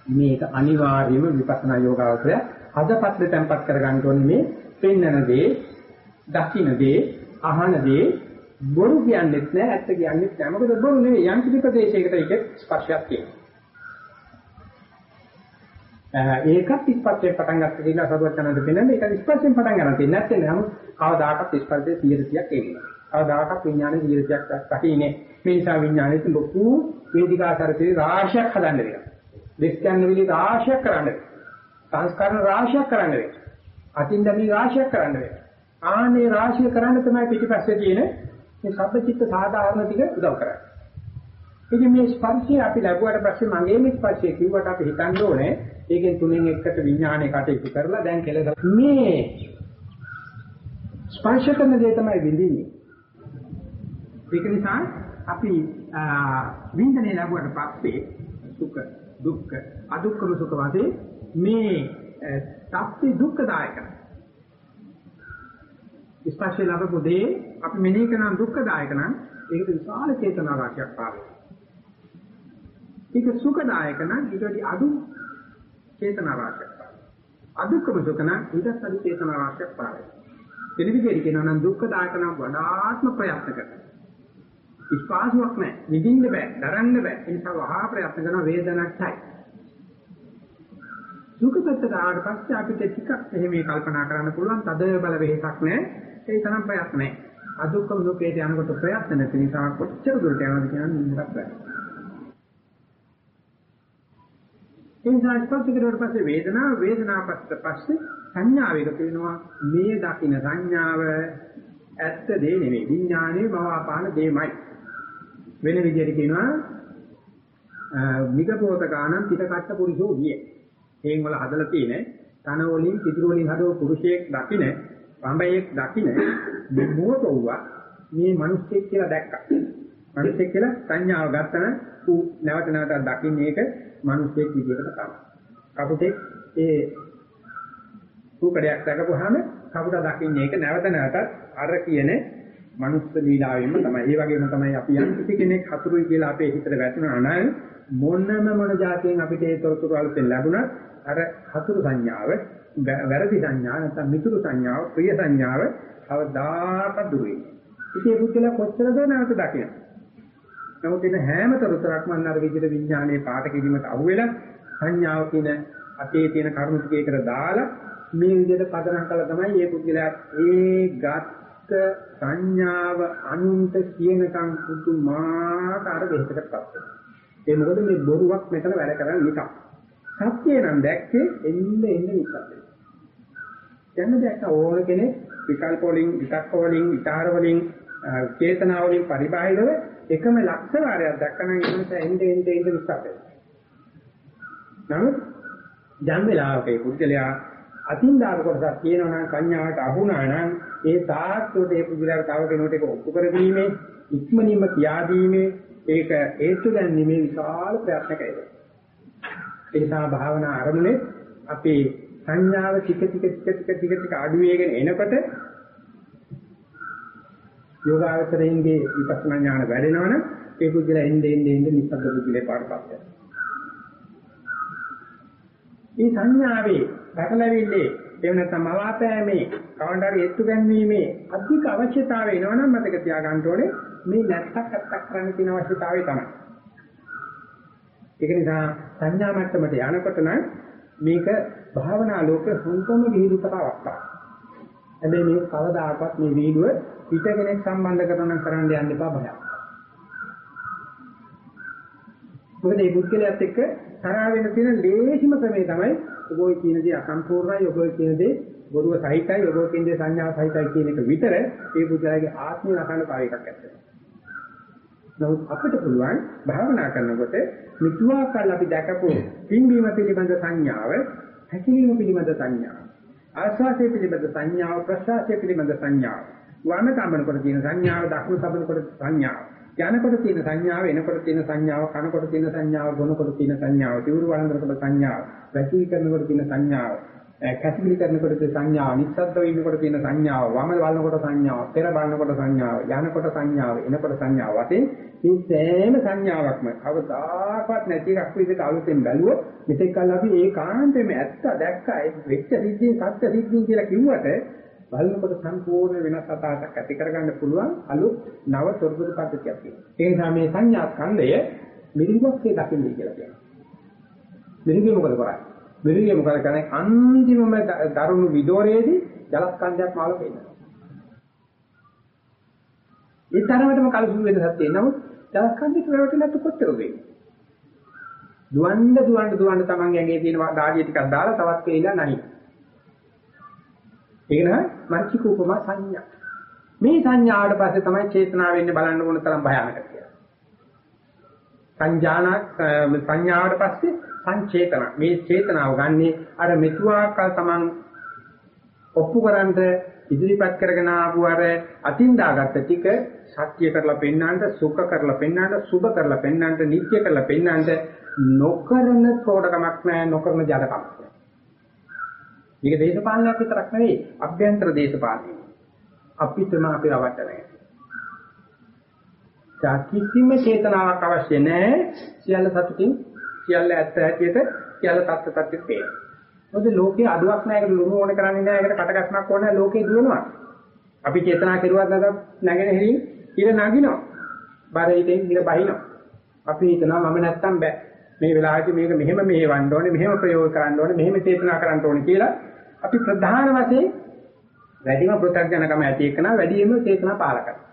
මේක අනිවාර්යයෙන්ම විපස්සනා යෝගාවචරය හදපත්ද තැම්පත් කරගන්න ඕනේ මේ පෙන්නන දේ, දකින්න දේ, අහන දේ බොරු කියන්නේත් නෑ ඇත්ත කියන්නේත් නෑ. මොකද බොරු නෙවෙයි යම් කිසි ප්‍රදේශයකට ඒක ස්පර්ශයක් තියෙනවා. ඒකත් ස්පර්ශයෙන් පටන් ගන්න කියලා සරුවචනන්ද පෙන්නන්නේ ඒක ස්පර්ශයෙන් පටන් ගන්න තියෙන්නේ. නැත්නම් නමුත් කවදාකවත් ස්පර්ශයේ 100ක් එන්නේ කවදාකවත් විඥානයේ 100ක් දකින්නේ මේ නිසා විඥානයේ ලොකු වේදිකාතරේ රාශියක් හදන්න වෙනවා. දෙස්කන්න විලි රාශියක් කරන්න සංස්කරණ රාශියක් කරන්න වෙනවා. අතින් දැමි රාශියක් කරන්න වෙනවා. ආනේ රාශිය කරන්න තමයි පිටිපස්සේ තියෙන මේ සබ්බචිත්ත සාධාරණ ටික උදව් කරන්නේ. ඉතින් මේ ස්පර්ශය අපි ලැබුවට පස්සේ මගේ මේ ස්පර්ශය කිව්වට අපි හිතන්න ඕනේ ඒකෙන් තුනෙන් එකකට විඥානය කටයුතු කරලා දැන් කෙලෙස මේ ස්පර්ශ කරන දේ තමයි විඳින්නේ. ඒක නිසා අපි විඳිනේ ලැබුවට පස්සේ සුඛ දුක්ඛ අදුක්ඛම සුඛ වශයෙන් මේ සත්‍ය දුක්ඛදායකයි. ස්පර්ශය ලැබපු දේ අපි මෙනෙහි කරන දුක්ඛදායක නම් ඒකට විශාල චේතනා රාශියක් පාවෙනවා. ඒක සුඛදායක නම් ඊට වඩා අඩු චේතනා රාශියක් පාවෙනවා. අදුක්කම සුඛ නම් ඊටත් අඩු චේතනා රාශියක් පාවෙනවා. වෙන විදිහට කියනවා නම් දුක්ඛදායක නම් වඩාත්ම ප්‍රයත්න කරනවා. ස්පාසුවක් නැහැ. විඳින්න බෑ, දරන්න බෑ. ඒ නිසා වහා ප්‍රයත්න කරන වේදනක්යි. දුක පැත්තට ආවට පස්සේ අපිට ටිකක් එහෙම කල්පනා කරන්න පුළුවන් තද බල වෙහසක් නැහැ. ඒ තරම් ප්‍රයත්න නැහැ. අදුක්කම දුකේට යනකොට ප්‍රයත්න නැති නිසා කොච්චර දුරට යනවද කියන්නේ නිතරක් බෑ. ඒ නිසා ස්පර්ශ කරුවට පස්සේ වේදනාව වේදනාපස්ස පස්සේ සංඥාව එකතු වෙනවා මේ දකින්න සංඥාව ඇත්ත දේ නෙවෙයි විඥානයේ භවාපාන දෙමයි වෙන විදිහට කියනවා මිගපෝත ගානං පිටකට්ට පුරුෂෝ විය. හේන් වල හදලා තියෙන තන වලින් පිටුරු වලින් හදව පුරුෂයෙක් දකින්න පඹයෙක් දකින්න මේ මොහොතවුවා මේ මිනිස්සෙක් කියලා දැක්කා. මිනිස්සෙක් කියලා සංඥාව ගත්තම ඌ නැවත නැවත දකින්නේ ඒක මිනිස්සෙක් විදිහට තමයි. කපුටෙක් ඒ ඌකඩයක් දැකපුවාම කපුට දකින්නේ ඒක නැවත නැවතත් අර කියන මනුස්ස ලීලාවෙම තමයි. ඒ වගේම තමයි අපි යම් කිසි කෙනෙක් හතුරුයි කියලා අපේ හිතට වැටුණා නම් මොනම මොන જાතියෙන් අපිට ඒ තොරතුරු අලුතෙන් ලැබුණත් අර හතුරු සංඥාව වැරදි සංඥා නැත්නම් මිතුරු සංඥාව ප්‍රිය සංඥාව අවදාක දුර වෙන්නේ. ඉතින් පුද්ගල කොච්චරද නැවත දකින්න. නමුත් ඉතින් හැම තොරතුරක්ම අන්න අර විදිහට විඥානයේ පාට කිරීමට අහු වෙලා සංඥාව කියන අතේ තියෙන කරුණු ටිකේකට දාලා මේ විදිහට පදනම් කළා තමයි මේ පුද්ගලයා ඒ ගත්ත සංඥාව අනුන්ට කියනකම් පුදුමාකාර දෙයකටපත් වෙනවා. ඒ මොකද මේ බොරුවක් මෙතන වැඩ කරන්නේ නිකන්. සත්‍ය නම් දැක්කේ එන්න එන්න විශ්වාසය. දැන් දැක්ක ඕන කෙනෙක් විකල්ප වලින් විතක්ක වලින් විචාර වලින් චේතනා වලින් පරිබාහිරව එකම ලක්ෂ වාරයක් දැක්කම ඒකට එන්න එන්න එන්න විශ්වාසය. නමුත් දැන් වෙලාවක පුද්ගලයා අතින් දාන කොටසක් කියනවා නම් කන්‍යාවට අහුණා නම් ඒ තාක්ෂුවට ඒ පුදුලට තව කෙනෙකුට ඒක ඔප්පු කරදීමේ ඉක්මනින්ම කියා දීමේ ඒක හේතු ගැනීමේ විශාල ප්‍රයත්න කරනවා. ඒ නිසා භාවනා ආරමුණේ අපේ සංඥාව ටික ටික ටික ටික ටික ටික අඩු වෙගෙන එනකොට යෝගාවචරයෙන්ගේ විපස්සනා ඥාන වැඩෙනවනම් ඒ පුදුලා එන්නේ එන්නේ එන්නේ නිස්සද්ද පුදුලේ පාඩපත් වෙනවා. මේ සංඥාවේ රැකලවිල්ලේ එහෙම නැත්නම් මවාපෑමේ කවන්ඩාරි එත්තු ගැන්වීමේ අධික අවශ්‍යතාවය එනවනම් මතක තියාගන්න ඕනේ මේ නැත්තක් නැත්තක් කරන්න තියෙන අවශ්‍යතාවය තමයි. ඒක නිසා සංඥා මට්ටමට යනකොට නම් මේක භාවනා ලෝක හුඟම විහිදුතර අවස්ථාවක්. හැබැයි මේ කවදාකවත් මේ වීඩුව පිට කෙනෙක් සම්බන්ධ කරන කරන්න යන්න එපා බයක්. මොකද මේ බුද්ධලයට එක්ක තරහ වෙන තියෙන ලේසිම ක්‍රමය තමයි ඔබෝයි කියන දේ අසම්පූර්ණයි ඔබෝයි කියන දේ බොරුව සහිතයි ඔබෝ කියන දේ සංඥා සහිතයි කියන එක විතර ඒ බුද්ධයාගේ ආත්මය නකන පාර එකක් ඇත්තේ. නමුත් අපිට පුළුවන් භාවනා කරනකොට මිතුවාකල් අපි දැකපු පින්බීම පිළිබඳ සංඥාව, හැකිලිම පිළිබඳ සංඥාව, ආස්වාදයේ පිළිබඳ සංඥාව, ප්‍රසආසයේ පිළිබඳ සංඥාව, වම කමනකොට තියෙන සංඥාව, දකුණු කමනකොට සංඥාව, යනකොට තියෙන සංඥාව, එනකොට තියෙන සංඥාව, කනකොට තියෙන සංඥාව, බොනකොට තියෙන සංඥාව, තිවුරු වළඳනකොට සංඥාව, වැචී කරනකොට තියෙන සංඥාව, කැසිලි කරනකොට තියෙන සංඥාව, නිස්සද්දව ඉන්නකොට තියෙන සංඥාව, වම බලනකොට සංඥාව, පෙර බලනකොට සංඥාව, යනකොට සංඥාව, එනකොට සංඥාව වශයෙන් මේ සෑම සංඥාවක්ම අවදාකවත් නැති එකක් විදිහට අලුතෙන් බැලුවොත් මෙතෙක් කල් අපි ඒකාන්තයෙන්ම ඇත්ත දැක්කා ඒ වෙච්ච සිද්ධියෙන් සත්‍ය සිද්ධියෙන් කියලා කිව්වට බලනකොට සම්පූර්ණ වෙනස් අදහසක් ඇති කරගන්න පුළුවන් අලුත් නව තොරතුරු පද්ධතියක් තියෙනවා. ඒ නිසා මේ සංඥා ස්කන්ධය මිරිඟුක්සේ දකින්නේ කියලා කියනවා. මිරිඟුව මොකද කරන්නේ? මිරිඟුව මොකද කරන්නේ? අන්තිමම දරුණු විදෝරයේදී ජලස්කන්ධයක් මාළු පෙන්නනවා. ඒ තරමටම කලසු වෙනසක් තියෙනවා. නමුත් ජලස්කන්ධයට වැටෙන්නත් කොච්චර වෙන්නේ? දුවන්න දුවන්න දුවන්න තමන්ගේ ඇඟේ තියෙන දාඩිය ටිකක් දාලා තවත් වේලා නැහැ. ඒක නම මනසික උපමා සංඥා. මේ සංඥාවට පස්සේ තමයි චේතනාව වෙන්නේ බලන්න ඕන තරම් භයානක කියලා. සංජාන සංඥාවට පස්සේ සංචේතන. මේ චේතනාව ගන්නේ අර මෙතුආකල් තමන් ඔප්පු කරන්ට ඉදිරිපත් කරගෙන ආපු අර අතින් දාගත්ත ටික සත්‍ය කරලා පෙන්නන්නට සුඛ කරලා පෙන්නන්නට සුභ කරලා පෙන්නන්නට නිත්‍ය කරලා පෙන්නන්නට නොකරන තෝඩකමක් නැහැ නොකරන ජඩකමක් නැහැ මේක දේශපාලනයක් විතරක් නෙවෙයි අභ්‍යන්තර දේශපාලනය. අපිටම අපි රවට්ටන කිසිම චේතනාවක් අවශ්‍ය නැහැ සියල්ල සතුටින් සියල්ල ඇත්ත ඇටියට සියල්ල තත්ත්ව තත්ත්වෙත් පේන. මොකද ලෝකේ අඩුවක් නැහැ ඒකට ලුණු ඕනේ කරන්නේ නැහැ ඒකට කටකස්මක් ඕනේ නැහැ ලෝකේ දුවනවා. අපි චේතනා කෙරුවත් නැත්නම් නැගෙන හැරි ඉර නගිනවා. බර හිතෙන් ඉර බහිනවා. අපි හිතනවා මම නැත්තම් බෑ. මේ වෙලාවේදී මේක මෙහෙම මෙහෙවන්න ඕනේ මෙහෙම ප්‍රයෝග කරන්න ඕනේ මෙහෙම චේතනා කරන්න ඕනේ කියලා අපි ප්‍රධාන වශයෙන් වැඩිම පෘථග්ජනකම ඇති එකන වැඩිම චේතනා පාල කරනවා.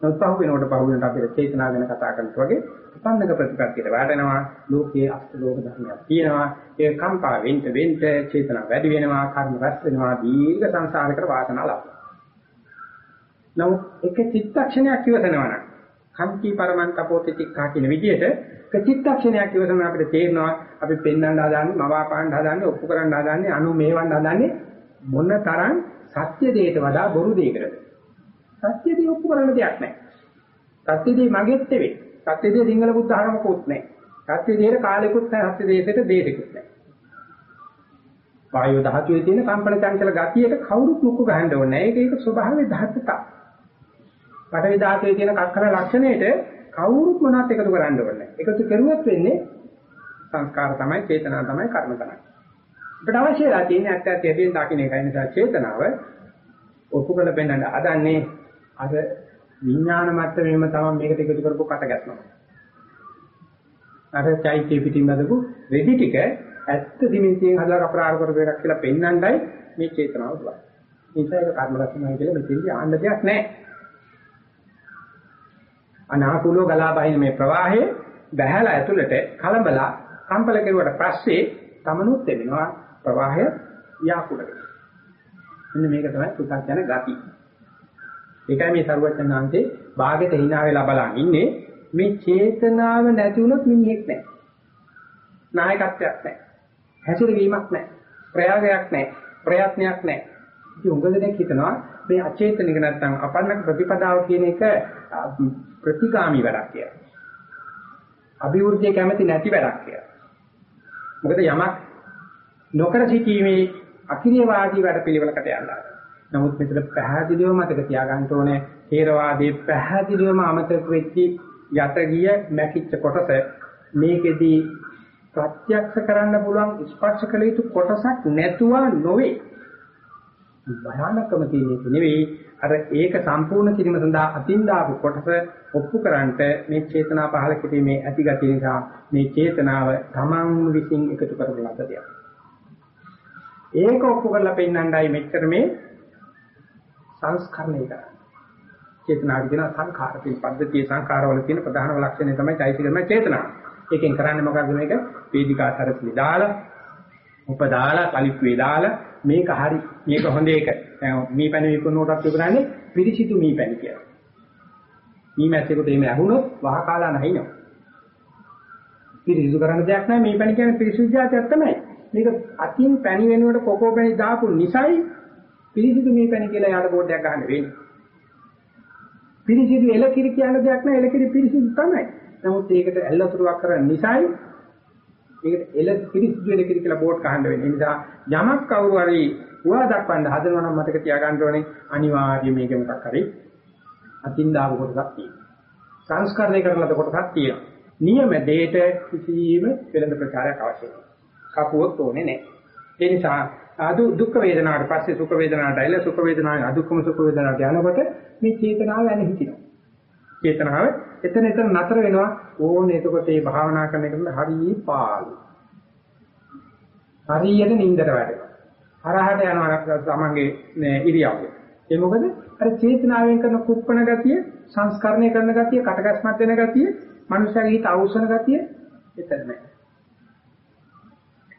නමුත් පහු වෙනකොට පහු වෙනකොට අපිට චේතනා ගැන කතා කරනකොට වගේ උපන්නක ප්‍රතිපත්තියට වැටෙනවා. ලෝකයේ අස්තලෝක ධර්මයක් තියෙනවා. ඒ කම්පා වෙන්න වෙන්න චේතනා වැඩි වෙනවා කර්ම රැස් වෙනවා දීර්ඝ සංසාරයකට වාසනාව ලබනවා. නමුත් එක චිත්තක්ෂණයක් ඉවසනවා නම් කන්ති පරමන්ත පොතිතික්ඛා කියන විදිහට චිත්තක්ෂණයක් ඉවසන අපිට තේරෙනවා අපි පෙන්වන්න හදාන්නේ මවාපාන්න හදාන්නේ ඔප්පු කරන්න හදාන්නේ අනු මේවන්න හදාන්නේ මොන තරම් සත්‍ය දෙයට වඩා බොරු දෙයකටද? සත්‍ය දේ ඔප්පු කරන්න දෙයක් නැහැ. සත්‍ය දේ මගෙත් නෙවෙයි. සත්‍ය දේ සිංහල බුද්ධ ධර්මකුත් නැහැ. සත්‍ය දේට කාලෙකුත් නැහැ සත්‍ය දේශයට දේශෙකුත් නැහැ. වායු ධාතුවේ තියෙන කම්පන චංචල ගතියට කවුරුත් මුක්ක ගහන්න ඕනේ නැහැ. ඒක ඒක ස්වභාවයේ ධාතතා. පඨවි ධාතුවේ තියෙන කක්කර ලක්ෂණයට කවුරුත් මොනවත් එකතු කරන්න ඕනේ එකතු කරුවොත් වෙන්නේ සංස්කාර තමයි චේතනා තමයි කර්ම තමයි. අපිට අවශ්‍යලා තියෙන්නේ ඇත්ත ඇත්ත හැදෙන් දකින්න එකයි. නිසා චේතනාව ඔප්පු කළ පෙන්නන්න හදන්නේ අර විඥාන මට්ටමේම තමයි මේකට එකතු කරපු කට ගැස්මක් අර චෛත්‍ය පිටින් බදපු රෙදි ටික ඇත්ත දිමින්තියෙන් හදලා අපරාධ කරපු එකක් කියලා පෙන්වන්නයි මේ චේතනාව දුවන්නේ. ඒ නිසා ඒක කර්ම රසණයි කියලා මෙතෙන්දී ආන්න දෙයක් නැහැ. අනාකූලව ගලා බහින මේ ප්‍රවාහය බැහැලා ඇතුළට කලබලා කම්පල කෙරුවට පස්සේ තමනුත් එනවා ප්‍රවාහය යාකුඩ මෙන්න මේක තමයි පු탁ජන ගති. ඒකයි මේ සරුවචනාංශේ භාගෙට hina වෙලා බලන් ඉන්නේ මේ චේතනාව නැති වුණොත් මිනිහෙක් නැහැ. නායකත්වයක් නැහැ. හැසිරවීමක් නැහැ. ප්‍රයාගයක් නැහැ. ප්‍රයත්නයක් නැහැ. ඉතින් උඟ දෙනෙක් හිතනවා මේ අචේතනික නැත්තම් අපන්නක ප්‍රතිපදාව කියන එක ප්‍රතිගාමි වැඩක් කියලා. අභිවෘද්ධිය කැමති නැති වැඩක් කියලා. මොකද යමක් නොකර සිටීමේ අකිරියවාදී වැඩ පිළිවෙලකට යනවා. නමුත් මෙතන පැහැදිලිව මතක තියාගන්න ඕනේ ථේරවාදී පැහැදිලිවම අමතක වෙච්ච යට ගිය මැකිච්ච කොටස මේකෙදී ප්‍රත්‍යක්ෂ කරන්න පුළුවන් ස්පර්ශ කළ යුතු කොටසක් නැතුව නොවේ. භයානකම තියෙන්නේ නෙවෙයි අර ඒක සම්පූර්ණ කිරීම සඳහා අතින් දාපු කොටස ඔප්පු කරන්නට මේ චේතනා පහල කිරීමේ ඇතිගතිය නිසා මේ චේතනාව තමන් විසින් එකතු කරන ලද දෙයක්. ඒක ඔප්පු කරලා පෙන්නන්නයි මෙච්චර මේ සංස්කරණය කරන්නේ. චේතනාවට කියන සංඛාර පිළිපද්ධතිය සංඛාරවල තියෙන ප්‍රධානම ලක්ෂණය තමයි চৈতසිකමය චේතනාව. ඒකෙන් කරන්නේ මොකක්ද මේක? වේදිකාතරස් විදාලා, උපදාලා, කලිප් වේදාලා මේක හරි. මේක හොඳ එක. මේ පැන විකුණුවටත් විකුණන්නේ පිරිසිදු මේ පැන කියලා. මේ මැස්සෙකුට එහෙම ඇහුනොත් වහකාලා නැහිනවා. පිරිසිදු කරන්න දෙයක් නැහැ මේ පැන කියන්නේ පිරිසිදු જાතියක් තමයි. මේක අතින් පැණි වෙනුවට කොකෝ පැණි දාපු නිසායි පිරිසිදු මේ පැණි කියලා යාට බෝඩ් එකක් ගන්න වෙන්නේ. පිරිසිදු එලකිරි කියන දෙයක් නැහැ එලකිරි පිරිසිදු තමයි. නමුත් ඒකට ඇල්ලතුරුවක් කරන්න නිසයි ඒකට එල පිරිසිදු වෙන කිරි කියලා බෝඩ් ගහන්න වෙන්නේ. ඒ නිසා යමක් කවුරු හරි උවා දක්වන්න හදනවා නම් මතක තියාගන්න ඕනේ අනිවාර්යයෙන් මේක මොකක් හරි අතින් දාව කොටසක් තියෙනවා. සංස්කරණය කරලද කොටසක් තියෙනවා. නියම දෙයට කිසිම වෙළඳ ප්‍රචාරයක් අවශ්‍ය නැහැ. කපුවොත් ඕනේ නැහැ. ඒ නිසා අදු දුක් වේදනාවට පස්සේ සුඛ වේදනාවට ඇවිල්ලා සුඛ වේදනාවෙන් අදුක්කම සුඛ වේදනාවට යනකොට මේ චේතනාව යන හිතිනවා. චේතනාව එතන එතන නතර වෙනවා ඕනේ එතකොට මේ භාවනා කරන එකට හරිය පාළු. හරියට නින්දට වැටෙනවා. හරහට යනවා තමන්ගේ ඉරියව්ව. ඒ මොකද අර චේතනාවෙන් කරන කුප්පණ ගතිය, සංස්කරණය කරන ගතිය, කටකස්මත් වෙන ගතිය, මනුෂ්‍යගේ හිත අවසන ගතිය එතන නැහැ.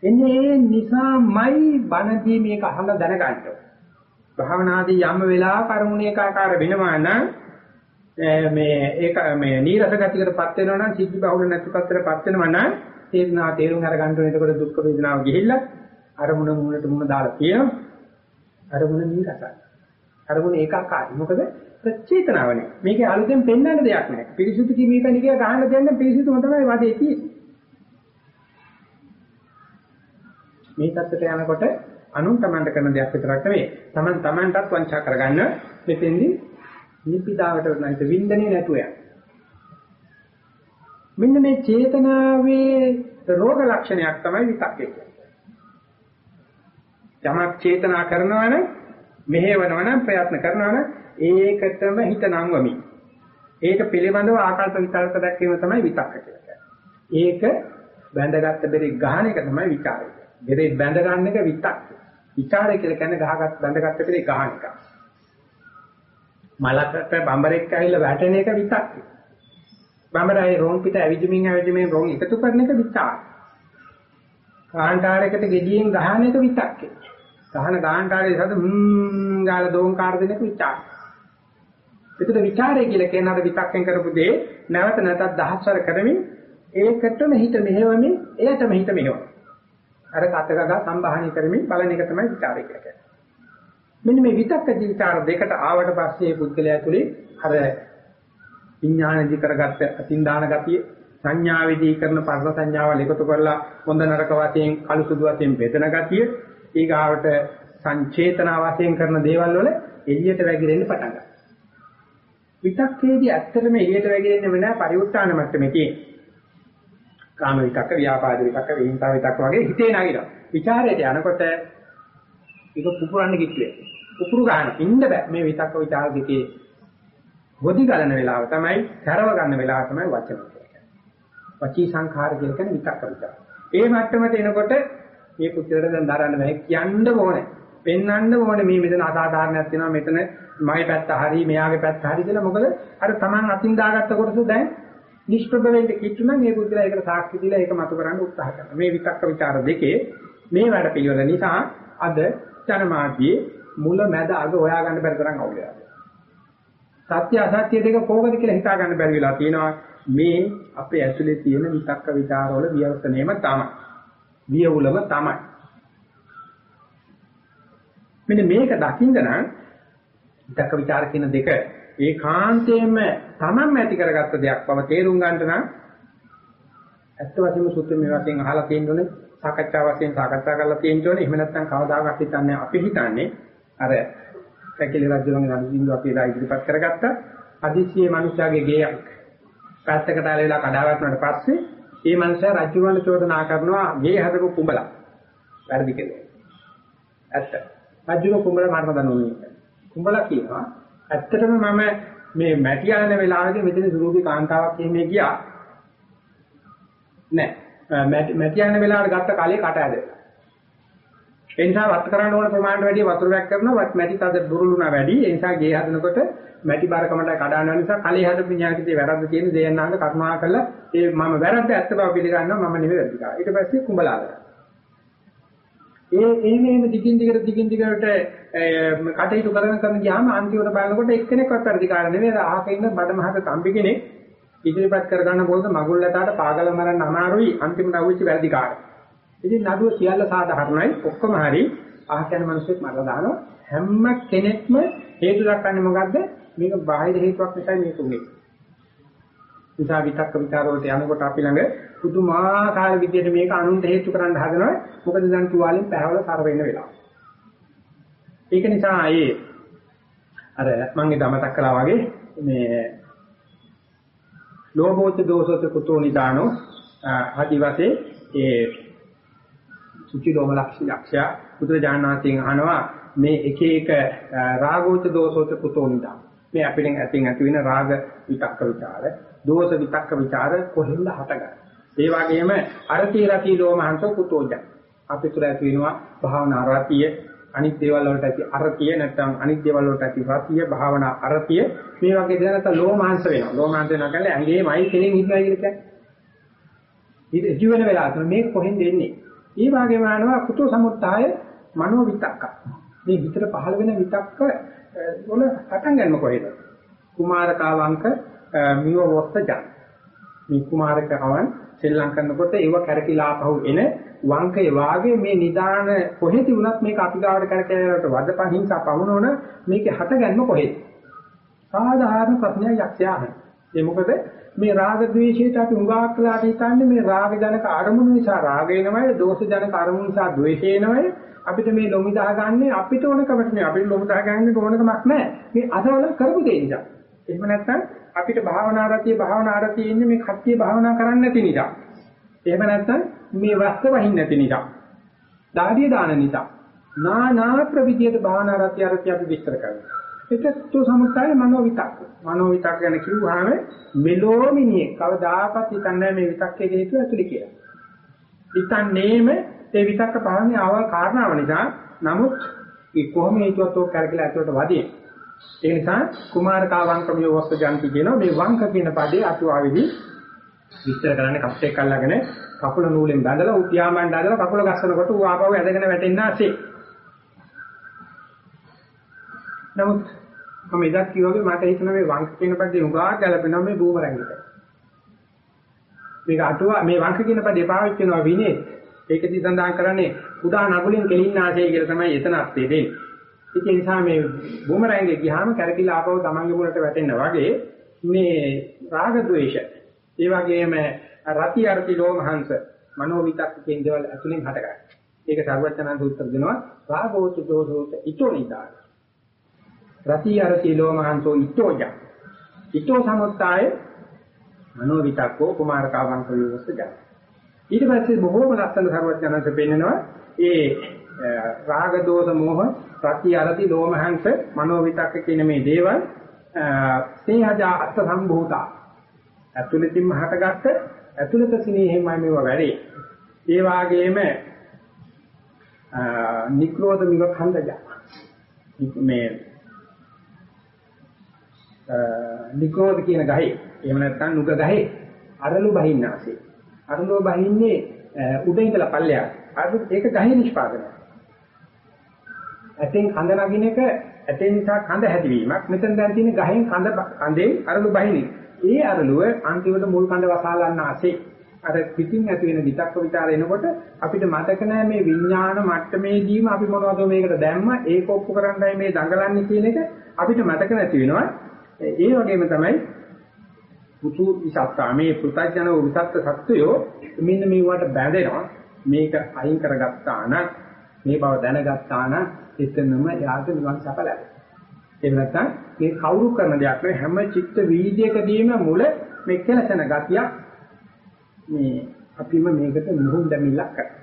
එන්නේ ඒ නිසාමයි බණදී මේක අහලා දැනගන්න. භාවනාදී යම් වෙලාවක අරමුණේකාකාර වෙනවා නම් මේ ඒක මේ නීරස ගතියකටපත් වෙනවා නම් සිද්ධි බහුල නැති පත්‍රයටපත් වෙනවා නම් තේරුණා තේරුම් අරගන්න ඕනේ. එතකොට දුක් වේදනාව ගිහිල්ලා අරමුණ මුලට මුල දාලා කියනවා අරමුණ නීරසයි. අරමුණ ඒකාකාරයි. මොකද ප්‍රචේතනාවනේ මේකේ අලුතෙන් පෙන්වන්න දෙයක් නැහැ. පිරිසුදු කිමීක නිකය ගහන්න දෙන්න පිරිසුදුම තමයි වාදේ තියෙන්නේ. මේ தත්තට යනකොට අනුන් තමන්ට කරන දෙයක් විතරක් නෙවෙයි. තමන් තමන්ටත් වංචා කරගන්න මෙතෙන්දි නිපිදාවට නැති වින්දනේ නැතුව යන මෙන්න මේ චේතනාවේ රෝග ලක්ෂණයක් තමයි විතක්කේ කියන්නේ. යමක් චේතනා කරනවා නම් මෙහෙවනවා නම් ප්‍රයත්න කරනවා නම් ඒකටම හිත නංවමි ඒක පිළිබඳව ආකල්ප විතර්ක දැක්වීම තමයි විතක්ක කියලා කියන්නේ. ඒක බැඳගත්ත බෙරි ගහන එක තමයි විචාරය බෙරේ බැඳ ගන්න එක විතක්. විචාරය කියලා කියන්නේ ගහගත් බැඳගත්ත පිළි ගහන එක. මලකට බඹරෙක් ඇවිල්ලා වැටෙන එක විතක්. බඹරයි රොන් පිට ඇවිදිමින් ඇවිදිමින් රොන් එකතු කරන එක විචාර. කාන්ටාරයකට gediyen ගහන එක විතක්කේ. ගහන කාන්ටාරයේ සද හ්ම් ගාලා දෝංකාර දෙන එක විචාර. ඒකට විචාරය කියලා කියන අර විතක්කෙන් කරපු දේ නැවත නැතත් දහස්වර කරමින් ඒකටම හිත මෙහෙවමින් එයටම හිත මෙහෙවන. අර කතකගා සම්භාහණය කරමින් බලන එක තමයි විචාරය කියලා කියන්නේ. මෙන්න මේ විතක්ක විචාර දෙකට ආවට පස්සේ පුද්ගලයා තුලින් අර විඥානදි කරගත්ත අතින්දාන ගතිය සංඥාවේදී කරන පරම සංඥාවල් එකතු කරලා හොඳ නරක වශයෙන් කළු සුදු වශයෙන් බෙදන ගතිය ඊගාවට සංචේතන වශයෙන් කරන දේවල් වල එළියට වැగిරෙන්න පටන් ගන්නවා. විතක්කේදී ඇත්තටම එළියට වැగిරෙන්නේ වෙන පරිඋත්තාන මට්ටමේ තියෙන. කාම විතක්ක, ව්‍යාපාද විතක්ක, විහිංසාව විතක්ක වගේ හිතේ නැගිනවා. ਵਿਚාරයට යනකොට ඒක පුපුරන්න කිව්වේ. පුපුරු ගන්න ඉන්න බෑ. මේ විතක්ක ਵਿਚාර දෙකේ ගොඩි ගලන වෙලාව තමයි, කරව ගන්න වෙලාව තමයි වචන කියන්නේ. වචී සංඛාර කියන විතක්ක විචාර. ඒ මට්ටමට එනකොට මේ පුත්‍රයලා දැන් දරන්න බෑ කියන්න ඕනේ. පෙන්වන්න ඕනේ මේ මෙතන අසාධාරණයක් තියෙනවා. මෙතන මගේ පැත්ත හරි, මෙයාගේ පැත්ත හරි කියලා. මොකද අර Taman අතින් දාගත්ත කොටස දැන් නිෂ්ප්‍රභ වෙන්න කිච්චුම මේ බුද්ධලා ඒකට සාක්ෂි දීලා ඒක මතු කරන්න උත්සාහ කරනවා. මේ විතක්ක ਵਿਚාර දෙකේ මේ වැඩ පිළිවෙල නිසා අද ජනමාධ්‍යයේ මුල මැද අග හොයා ගන්න බැරි තරම් අවුල යනවා. සත්‍ය අසත්‍ය දෙක කොහොමද කියලා හිතා ගන්න බැරි වෙලා තියෙනවා. මේ අපේ ඇතුලේ තියෙන විතක්ක ਵਿਚාරවල විවර්තනයම තමයි. වියවුලම තමයි. මෙන්න මේක දකින්න නම් විතක්ක ਵਿਚාර කියන දෙක ඒකාන්තයෙන්ම තමන්ම ඇති කරගත්ත දෙයක් බව තේරුම් ගන්නට නම් ඇත්ත වශයෙන්ම සුත්‍ර මේ වශයෙන් අහලා තියෙනෝනේ සාකච්ඡා වශයෙන් සාකච්ඡා කරලා තියෙනෝනේ එහෙම නැත්නම් කවදාකවත් හිතන්නේ අපි හිතන්නේ අර පැකිලි රජුගේ නන්දිඳු අපි එදා ඉදිරිපත් කරගත්ත. අදිසියේ මිනිස්යාගේ ගේයක් පැත්තකට ආලෙලා කඩාවැටුණාට පස්සේ මේ මිනිසා රජුගන්න චෝදනා කරනවා ගේ හදපු කුඹලා. වැරදි කියලා ඇත්ත. රජුගේ කුඹලා මරණ දනුනේ කුඹලා කියනවා ඇත්තටම මම මේ මැටි ආන වෙලාවේදී මෙතන සුරූපී කාන්තාවක් එහෙම ගියා. නෑ. මැටි මැටි ආන වෙලාවට ගත්ත කලේ කට ඇදලා. ඒ නිසා වත් කරන්න ඕන ප්‍රමාණයට වැඩිය වතුර වැක් කරනවා මැටි තද බුරුලුණා වැඩි. ඒ නිසා ගේ හදනකොට මැටි බරකමට කඩාන නිසා කලේ හදපු ඥාතිකේ වැරද්ද තියෙන දෙයන්නාංග කර්මා කරලා ඒ මම වැරද්ද ඇත්ත බව පිළිගන්නවා මම නෙවෙයි වැරදිකා. ඊට පස්සේ කුඹලා කරා. ඒ එහෙම එහෙම දිගින් දිගට දිගින් දිගට කටයුතු කරන කරන ගියාම අන්තිමට බලනකොට එක්කෙනෙක්වත් අධිකාර නෙවෙයි. අහක ඉන්න බඩමහක තම්බි කෙනෙක් ඉදිරිපත් කර ගන්න පොළොද මගුල් ලතාවට පාගල මරන්න අමාරුයි. අන්තිමට අවුච්ච වැරදිකාර. ඉතින් නඩුව සියල්ල සාධාරණයි. ඔක්කොම හරි. අහක යන මිනිස්සුත් මරලා දානවා. හැම කෙනෙක්ම හේතු දක්වන්නේ මොකද්ද? මේක බාහිර හේතුවක් නිසා මේක උනේ. නිසා විතක්ක විචාර වලට යනකොට අපි ළඟ පුදුමාකාර විදියට මේක අනුන්ට හේතු කරන්න හදනවා. මොකද දැන් තුවාලෙන් පැහැවල තර වෙන්න වෙලාව. ඒක නිසා ඒ අර මම ඉදා මතක් කළා වගේ මේ ලෝභෝච දෝසෝච කුතෝ නිදානෝ ආදිවාසේ ඒ සුචි ලෝම ලක්ෂ්‍ය බුදුරජාණන්සේගෙන් අහනවා මේ එක එක රාගෝච දෝසෝච කුතෝ නිදාන මේ අපිට ඇතින් ඇති වෙන රාග විතක්ක ਵਿਚාර දෝෂ විතක්ක ਵਿਚාර කොහෙන්ද හටගන්නේ ඒ වගේම අරති රති ලෝමහංසෝ කුතෝජ අපි තුල ඇති වෙනවා භාවනා රතිය අනිත් දේවල් වලට ඇති අරතිය නැත්නම් අනිත් දේවල් වලට ඇති රතිය භාවනා අරතිය මේ වගේ දේවල් නැත්නම් ලෝමහංශ වෙනවා ලෝමහංශ වෙනවා කියන්නේ ඇඟේමයි කෙලින් ඉන්නවා කියන එක. ඊට ජීවන වෙලාව තමයි මේක කොහෙන්ද එන්නේ? ඒ වගේම ආනවා කුතෝ සමුත්තාය මනෝ විතක්ක. මේ විතර පහළ වෙන විතක්ක වල පටන් ගන්න කොහෙද? කුමාරකාවංක මිව වොත්තජා. මේ කුමාරකවන් සෙල්ලම් කරනකොට ඒව කැරකිලා පහු එන වංකේ වාගේ මේ නිදාන කොහෙද වුණත් මේක අපි ගාවට කරකැලට වදපන් හිංසා පවුනොන මේකේ හටගන්න කොහෙද? සාධාරණ ප්‍රශ්නයක් යක්ෂයාහ. ඒ මොකද මේ රාග ద్వේෂයට අපි උඟාක් කළාට හිතන්නේ මේ රාග ජනක අරමුණු නිසා රාගේනමයි දෝෂ ජනක අරමුණු නිසා ද්වේෂේනමයි අපිට මේ ලොමි දාගන්නේ අපිට ඕනකමට නෙවෙයි අපිට ලොමි දාගන්නේ ඕනකමක් නැහැ. මේ අසවල කරපු දෙය නිසා. එහෙම නැත්නම් අපිට භාවනා රතිය භාවනා රතිය ඉන්නේ මේ කට්ටිය භාවනා කරන්නේ නැති නිසා. එහෙම නැත්නම් මේ වස්ත වහින්න නැති නිසා. දාඩිය දාන නිසා. නානා ප්‍රවිධියට භාවනා රතිය රතිය අපි විස්තර කරනවා. ඒකත් සමුත්තාය මනෝ විතක්. මනෝ විතක් ගැන කිව්වහම මෙලෝමිනිය කවදාකවත් හිතන්නේ මේ විතක්කේ හේතුව ඇතුළේ කියලා. හිතන්නේම ඒ විතක්ක පාන්නේ ආවල් කාරණාව නිසා නමුත් ඒ කොහොම හේතුවත් ඔක් කරකලා ඇතුළට වදින. ඒ නිසා කුමාරකා වංකමිය වස්තු ජන්ති කියනවා මේ වංක කියන පදේ අතුආවේදී විස්තර කරන්නේ කප්පෙක් අල්ලගෙන කකුල නූලෙන් බැඳලා උත්‍යාමණ්ඩ අදලා කකුල ගස්සනකොට ඌ ආපහු ඇදගෙන වැටෙන්න ආසේ. නමුත් මම එදත් කිව්වාගේ මට හිතෙනවා මේ වංක කියන පදේ උගා ගැලපෙනවා මේ බූමරැංගිට. මේක අටුවා මේ වංක කියන පදේ පාවිච්චි කරනවා විනේ. ඒකදී සඳහන් කරන්නේ කුඩා නගුලින් කෙලින්න ආසේ කියලා තමයි එතන අර්ථය දෙන්නේ. ඒ නිසා මේ බූමරැංගේ ගියාම කැරකිලා ආපහු තමන්ගේ මුලට වැටෙන්න වගේ මේ රාග ద్వේෂ ඒ වගේම රති අර්ථි ලෝමහංශ මනෝවිතක් කියන දේවල් ඇතුලෙන් හටගන්නවා. ඒක සර්වඥාන්ත උත්තර දෙනවා රාගෝච දෝෂෝච ඉතෝනිදාන. රති අර්ථි ලෝමහංසෝ ඉතෝජ. ඉතෝ සමුත්තාය මනෝවිතක්කෝ කුමාරකාවන් ප්‍රයෝගස්ස ජන. ඊට පස්සේ බොහෝම ලස්සන සර්වඥාන්ත පෙන්නනවා ඒ රාග දෝෂ මෝහ ප්‍රති අරති ලෝමහංස මනෝවිතක්ක කියන මේ දේවල් ස්නේහජා අත්ථ සම්භූතා. ඇතුළතින්ම හටගත්ත ඇතුළත සිනේහෙමයි මේවා වැඩේ. ඒ වාගේම නික්‍රෝධ මිව ඛණ්ඩජ මේ නික්‍රෝධ කියන ගහේ එහෙම නැත්නම් නුග ගහේ අරලු බහින්නාසේ. අරලු බහින්නේ උඩ ඉඳලා පල්ලෙහාට. අර ඒක ගහේ නිෂ්පාදනය. ඇතෙන් කඳ නගින එක ඇතෙන් නිසා කඳ හැදිවීමක්. මෙතන දැන් තියෙන ගහෙන් කඳ කඳෙන් අරලු බහිනේ. ඒ අරලුව අන්තිමට මුල් කඳ වසාලන්න ASCII. අර පිටින් ඇති වෙන විතක්ක විචාර එනකොට අපිට මතක නැහැ මේ විඥාන මට්ටමේදීම අපි මොනවද මේකට දැම්ම ඒක ඔප්පු කරන්නයි මේ දඟලන්නේ කියන එක අපිට මතක නැති වෙනවා. ඒ වගේම තමයි පුතු විසත්තා මේ පුතඥන විසත්ත සත්‍යය මෙන්න මේවට බැඳෙනවා. මේක අයින් කරගත්තා නම් මේ බව දැනගත්තා නම් එතනම යාට නිවන් සප ලැබෙනවා. එහෙම නැත්නම් මේ කවුරු කරන දෙයක් නෙවෙයි හැම චිත්ත වීදියකදීම මුල මේ කෙලසන ගතියක් මේ අපිම මේකට මුහුන් දැමිල්ලක් කරනවා.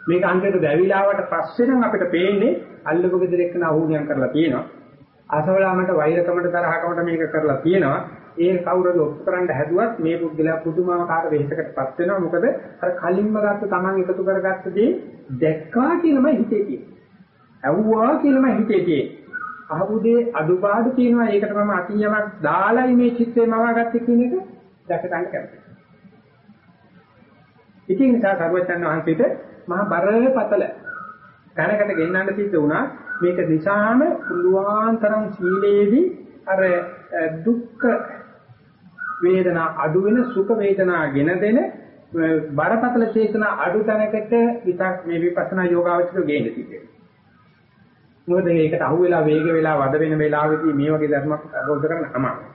මේක අන්තිමට දැවිලාවට පස්සේ නම් අපිට පේන්නේ අල්ලපු ගෙදර එක්කන අහුණියම් කරලා තියෙනවා. අසවලාමට වෛරකමට තරහකමට මේක කරලා තියෙනවා. ඒ කවුරුද ඔප්පු කරන්න හැදුවත් මේ පුද්ගලයා පුදුමාකාර වෙහෙසකටපත් වෙනවා. මොකද අර කලින්ම ගත්ත Taman එකතු කරගත්ත දේ දැක්කා කියලාමයි හිතේ තියෙන්නේ. ඇව්වා කියලාමයි හිතේ තියෙන්නේ. අහුදේ අඩුපාඩු තියෙනවා ඒකට මම අතින් යමක් දාලායි මේ චිත්තේ මවාගත්තේ කියන එක දැක ගන්න කැමතියි. ඉතින් නිසා සර්වචන් වහන්සේට මහා බරපතල තැනකට ගෙන්නන්න සිද්ධ වුණා මේක නිසාම පුළුවන් තරම් සීලේදී අර දුක්ඛ වේදනා අඩු වෙන සුඛ වේදනා ගෙන දෙන බරපතල චේතනා අඩු තැනකට විතක් මේ විපස්සනා යෝගාවචර ගේන්න සිද්ධ මොකද ඒකට අහු වෙලා වේග වෙලා වද වෙන වෙලාවෙදී මේ වගේ ධර්මයක් අවබෝධ කරගන්න අමාරුයි.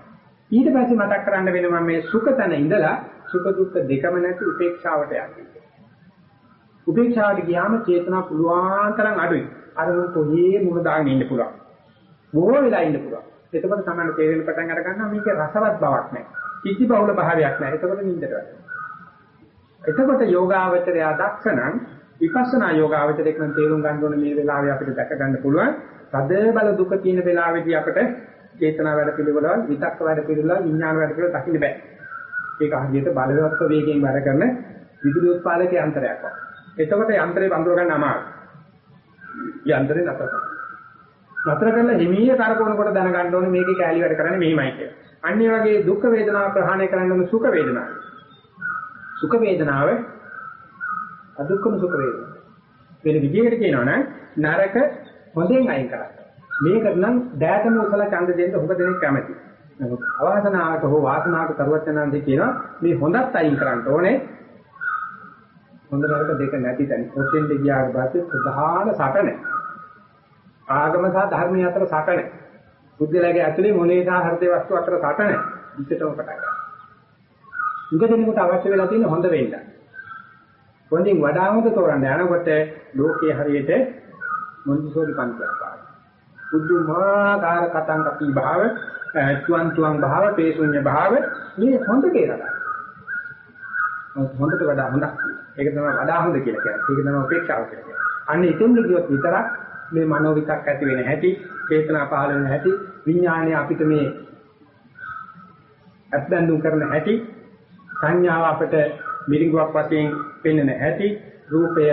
ඊට පස්සේ මතක් කරන්න වෙනවා මේ සුඛ තන ඉඳලා සුඛ දුක්ඛ දෙකම නැති උපේක්ෂාවට යන්නේ. උපේක්ෂාවට ගියාම චේතනා පුළුවන් තරම් අඩුයි. අර කොහේ මුල දාගෙන ඉන්න පුළුවන්. බොහෝ වෙලා ඉන්න පුළුවන්. එතකොට තමයි තේරෙන පටන් අර ගන්නවා මේකේ රසවත් බවක් නැහැ. කිසි බහුල භාවයක් නැහැ. එතකොට නින්දට වැටෙනවා. එතකොට යෝගාවචරය දක්ෂණං විපස්සනා යෝගාවචරයක් නම් තේරුම් ගන්න ඕනේ මේ වෙලාවේ අපිට දැක ගන්න පුළුවන්. තද බල දුක තියෙන වෙලාවේදී අපිට චේතනා වැඩ පිළිවෙලවල් විතක්ක වැඩ පිළිවෙලවල් විඥාන වැඩ පිළිවෙල දකින්න බෑ. ඒක හරියට බලවත් වේගයෙන් වැඩ කරන විදුලි උත්පාදක යන්ත්‍රයක් වගේ. එතකොට යන්ත්‍රේ බඳුර ගන්න අමාරුයි. යන්ත්‍රේ නතර කරනවා. නතර කරලා හිමීය කරකවනකොට දැනගන්න ඕනේ මේකේ කැලි වැඩ කරන්නේ මෙහිමයි කියලා. අන්න ඒ වගේ දුක් වේදනාව ප්‍රහාණය කරන්න ඕන සුඛ වේදනාව. සුඛ වේදනාව අදුක්කම සුඛ වේදනාව. වෙන විදිහකට කියනවා නම් නරක හොඳෙන් අයින් කරන්න. මේක නම් දෑතම උසල ඡන්ද දෙන්න හොඟ දෙනෙක් කැමති. නමුත් අවාසනාවට හෝ වාසනාවට කරුවචනන්දේ කියනවා මේ හොඳත් අයින් කරන්න ඕනේ. හොඳ නරක දෙක නැති තැන. ඔතෙන් ගියාට පස්සේ ප්‍රධාන සටන. ආගම සහ ධර්මය අතර සටන. බුද්ධලගේ ඇතුලේ මොනේ සහ හෘදේ වස්තු අතර සටන. විචිතව පටන් ගන්නවා. උගදෙනෙකුට අවශ්‍ය වෙලා තියෙන හොඳ වෙන්න. හොඳින් වඩා හොඳ තෝරන්න යනකොට ලෝකයේ හරියට මොන්ටිසෝරි පන්තියක් වගේ. බුදුමාකාර කතං කපි භාව, තුන් තුන් භාව, පේසුඤ්ඤ භාව මේ හොඳ කියලා. හොඳට වඩා හොඳක්. ඒක තමයි වඩා හොඳ කියලා කියන්නේ. ඒක තමයි උපේක්ෂාව කියලා කියන්නේ. අන්න එතෙන්ද ගියොත් විතරක් මේ මනෝ විතක් ඇති වෙන හැටි, චේතනා පහළ වෙන හැටි, විඥානය අපිට මේ අත්දැඳුම් කරන හැටි, සංඥාව අපිට මිරිඟුවක් වශයෙන් පෙන්වන හැටි, රූපය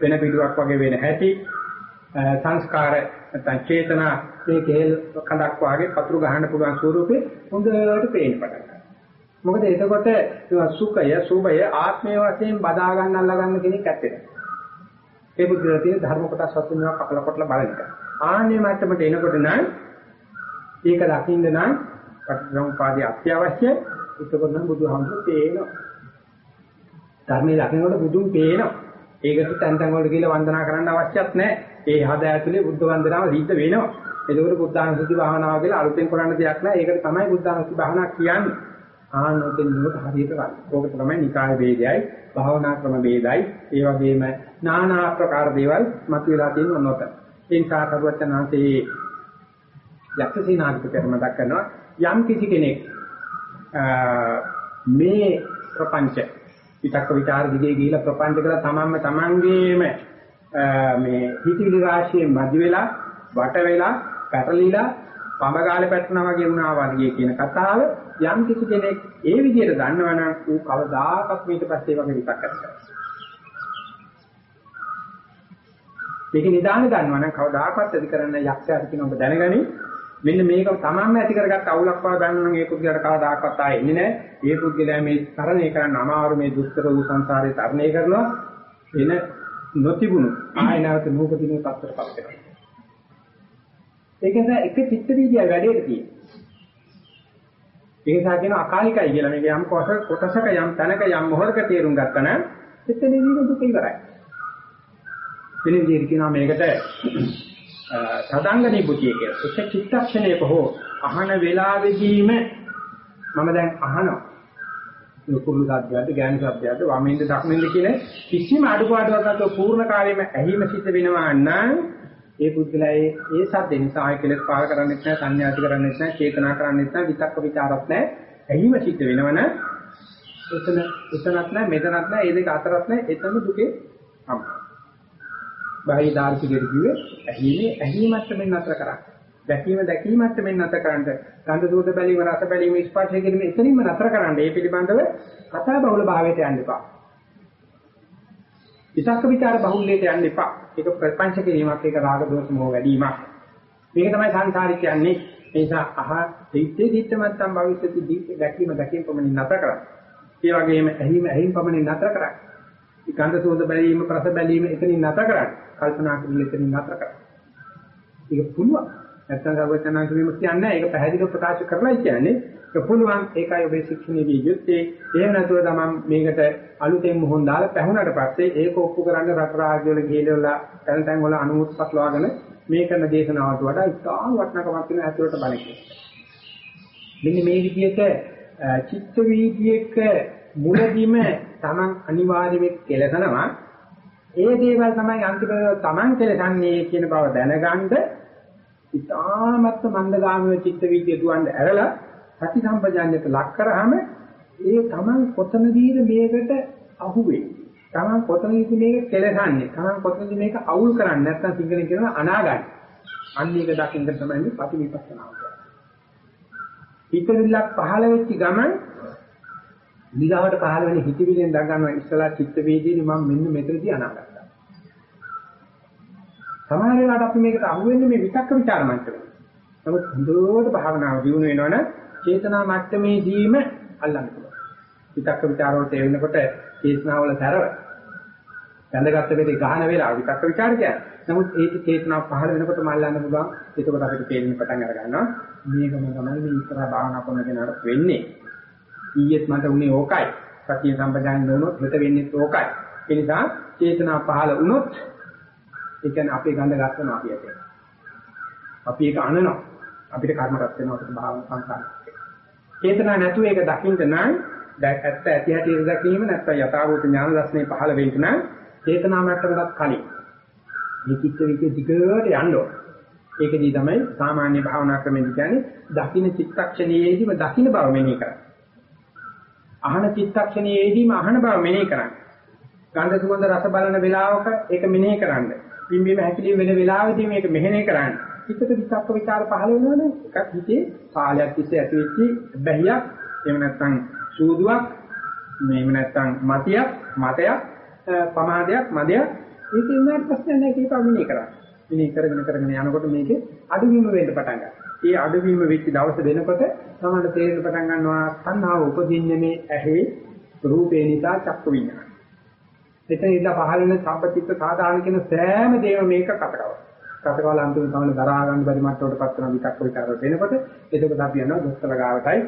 වෙන පිටුවක් වගේ වෙන හැටි, සංස්කාර නැත්නම් චේතනා මේ කේල් කඩක් වාගේ පතුරු ගහන්න පුළුවන් ස්වරූපේ හොඳට පේන්න පටන් ගන්නවා. මොකද එතකොට සුඛය, සුභය ආත්මය වශයෙන් බදා ගන්න අල්ලා ගන්න කෙනෙක් ඇත්තේ ඒ බුද්ධිය තියෙන ධර්ම කොටස් වශයෙන් මේවා කපලා කොටලා බලන එක. ආන්නේ මට්ටමට එනකොට නම් ඒක දකින්න නම් පටිච්චසමුපාදයේ අත්‍යවශ්‍ය එතකොට නම් බුදුහාමුදුරු පේනවා. ධර්මයේ දකින්නකොට බුදුන් පේනවා. ඒකට තැන් තැන් වලට ගිහලා වන්දනා කරන්න අවශ්‍යත් නැහැ. ඒ හද ඇතුලේ බුද්ධ වන්දනාව සිද්ධ වෙනවා. එතකොට බුද්ධානුස්සති භාවනාව කියලා අලුතෙන් කරන්න දෙයක් නැහැ. ඒකට තමයි බුද්ධානුස්සති භාවනාව කියන්නේ. ආනෝතෙන් නුඹට හරියට ගන්න. ඕක තමයි නිකාය වේදයයි, භාවනා ක්‍රම වේදයයි, ඒ වගේම নানা ආකාර දේවල් මතුවලා තියෙන නොත. ඒ නිසා කරුවචනාන්තේ යක්ෂ සීනාධිපති කරන දක් කරනවා යම් කිසි කෙනෙක් මේ ප්‍රපංච විතක්ක විචාර දිගේ ගිහිලා ප්‍රපංච කළා තමන්ම තමන්ගේම මේ හිතිවිලි රාශියෙන් මැදි වෙලා වට වෙලා පැටලිලා පඹගාලේ පැටලනවා වගේ වුණා වගේ කියන කතාව යම් කිසි කෙනෙක් ඒ විදිහට දන්නවනම් ඌ කවදාකවත් ඊට පස්සේ වගේ විතක් කරන්නේ මේක නිදාන ගන්නවා නම් කවදාකවත් ඇති කරන්න යක්ෂයාට කියන ඔබ දැනගනි. මෙන්න මේක තමන්ම ඇති කරගත්ත අවුලක් බව දන්නවා නම් ඒ පුද්ගලයාට කවදාකවත් ආයේ එන්නේ නැහැ. ඒ පුද්ගලයා මේ තරණය කරන්න අමාරු මේ දුෂ්කර වූ සංසාරේ තරණය කරනවා. එන නොතිබුණු ආය නැවත නූපදිනු තත්ත්වයටපත් වෙනවා ඒක නිසා එක චිත්ත වීදියා වැඩේට තියෙනවා ඒ නිසා කියන අකාලිකයි කියලා මේක යම් කොටසක යම් තැනක යම් මොහොතක තේරුම් ගත්තා නම් චිත්ත වීදියේ දුක ඉවරයි වෙන විදිහට කියනවා මේකට සදාංග නිබුතිය කියලා. එක චිත්තක්ෂණයක හෝ අහන වේලාවෙදීම මම දැන් අහනවා. මේ කුළු සබ්දයට, ගෑනු සබ්දයට, වමෙන්ද දක්මෙන්ද කියන කිසිම අඩුපාඩුවක් නැතුව පූර්ණ කාර්යම ඇහිම සිද්ධ වෙනවා නම් ඒ පුද්ගලයා ඒ සද්ද නිසා ආය කෙලස් පාල කරන්නේත් නැහැ, සංඥාති කරන්නේත් නැහැ, චේතනා කරන්නේත් නැහැ, විතක්ක ਵਿਚාරත් නැහැ. ඇහිම සිද්ධ වෙනවනම් එතන එතනක් නැහැ, මෙතනක් නැහැ, ඒ දෙක අතරක් නැහැ, එතන දුකේ තමයි. බාහ්‍ය දාර්ශනිකයෙක් කිව්වේ ඇහිමේ ඇහිමත් මෙන්න නතර කරා. දැකීම දැකීමත් මෙන්න නතර කරන්න. ගන්ධ සෝත බැලීම රස බැලීම ස්පර්ශය කිරීම එතනින්ම නතර කරන්න. මේ පිළිබඳව කතා බහුල භාවයට යන්න එපා. විතක්ක ਵਿਚාර බහුල්‍යයට යන්න එපා. ඒක ප්‍රපංච කිරීමක් ඒක රාග දෝෂ මොහ වැඩිවීමක්. මේක තමයි සංසාරික කියන්නේ. ඒ නිසා අහ දිත්තේ දිත්තමත්තම් භවිෂ්‍යති දිත්ත දැකීම දැකීම පමණින් නතර කරා. ඒ වගේම ඇහිම ඇහිම පමණින් නතර කරා. ගන්ධ සෝද බැලීම රස බැලීම එතනින් නතර කරන්න. කල්පනා කිරීම එතනින් නතර කරන්න. ඒක පුළුවන්. නැත්තම් සර්වඥාන්ත වීම කියන්නේ ඒක පැහැදිලිව ප්‍රකාශ කරලා කියන්නේ ඒක පුළුවන්. ඒකයි ඔබේ ශික්ෂණයේදී යුත්තේ. එහෙම නැතුව තමයි මේකට අලුතෙන් මොහොන් දාලා පැහුනට පස්සේ ඒක ඔප්පු කරන්න රට රාජ්‍ය වල ගිහිල්ලා තැන් තැන් වල අනුමුත්පත් ලවාගෙන මේ කරන දේශනාවට වඩා ඉතාම වටිනකමක් වෙන ඇතුළට බලන්නේ. මෙන්න මේ විදිහට චිත්ත වීදියේක මුලදිම Taman අනිවාර්යයෙන් කෙලසනවා ඒ දේවල් තමයි අන්තිමට Taman කෙලසන්නේ කියන බව දැනගන්න ඉතාමත් මන්දගාමී චිත්ත වීදිය දුවන්න ඇරලා සති සම්පජාන්‍යයට ලක් කරාම ඒ Taman කොතනදීද මේකට අහුවෙන්නේ Taman කොතනදීද මේක කෙලසන්නේ? Taman කොතනදීද මේක අවුල් කරන්නේ? නැත්නම් සිංහලෙන් කියනවා අනාගන්නේ අන්න ඒක දකින්න තමයි ප්‍රතිවිපස්සනාව කියන්නේ. හිතවිල්ලක් පහළ වෙච්ච ගමන් ඊගාවට පහළ වෙන හිතවිල්ලෙන් දගන්නවා ඉස්සලා චිත්ත වේදීනේ මම මෙන්න මෙතනදී අනාගත්තා. සමහර වෙලාවට අපි මේකට අහු වෙන්නේ මේ විතක්ක ਵਿਚාර මට්ටමේ. නමුත් හොඳට භාවනාව දියුණු වෙනවනම් චේතනා මට්ටමේදීම අල්ලන්න පුළුවන්. විතක්ක ਵਿਚාර වලට එවෙනකොට චේතනාවල සැරව දැඳගත්ත වෙලේ ගහන වෙලාව විතක්ක ਵਿਚාර කියන්නේ. නමුත් ඒක චේතනාව පහළ වෙනකොටම අල්ලන්න පුළුවන්. එතකොට අපිට තේරෙන පටන් අර ගන්නවා. මේකම තමයි මේ ඉස්සරහා භාවනා කරන කෙනාට වෙන්නේ. ඊයේත් මට උනේ ඕකයි. සතිය සම්පදායෙන් නොවුනොත් හිත වෙන්නේ ඕකයි. ඒ නිසා චේතනා පහළ වුණොත් ඒ කියන්නේ අපේ ගඳ ගන්නවා අපි ඇතේ. අපි ඒක අනනවා. අපිට කර්ම රැස් වෙනවා අපිට භාවනා සංකාරය. චේතනා නැතුව ඒක දකින්න නම් ඇත්ත ඇති හැටි දැකීම නැත්නම් යථාභූත ඥාන දර්ශනේ පහළ වෙන්න නම් චේතනා මට්ටමකට කලින් මේ චිත්ත විකේ දිගට යන්න ඕන. ඒකදී තමයි සාමාන්‍ය භාවනා ක්‍රමෙදි කියන්නේ දකින්න චිත්තක්ෂණයේදීම දකින්න බව මෙනෙහි කරන්නේ. අහන චිත්තක්ෂණයේදීම අහන බව මෙනෙහි කරන්නේ. ගන්ධ සුගන්ධ රස බලන වෙලාවක ඒක මෙනෙහි කරන්නේ. පිම්බීම හැකිලිම වෙන වෙලාවෙදී මේක මෙහෙණේ කරන්නේ. හිතට විචක්ක විචාර පහළ වෙනවනේ. එකක් හිතේ කාලයක් තිස්සේ ඇති වෙච්ච බැහැයක් එහෙම නැත්නම් සූදුවක් මේව නැත්නම් මතියක් මතයක් පමාදයක් මදයක් ඒකේ උනාට ප්‍රශ්න නැහැ කීපා මෙනෙහි කරන්නේ. මෙනෙහි කරගෙන කරගෙන යනකොට මේකේ අඩුවීම වෙන්න පටන් ගන්නවා. ඒ අඩුවීම වෙච්ච දවස වෙනකොට තමයි තේරෙන්න පටන් ගන්නවා සංහාව උපදින්නේ මේ ඇහි රූපේ නිසා චක්ක විඤ්ඤාණය. එතන ඉඳලා පහළ වෙන සම්පතිත්ත සාධාරණ කියන සෑම දේම මේක කටකව. කටකවල අන්තිම තමයි දරා ගන්න බැරි මට්ටමකට පත් වෙන විතක් විචාරවලට එනකොට එතකොට අපි යනවා දොස්තර ගාවටයි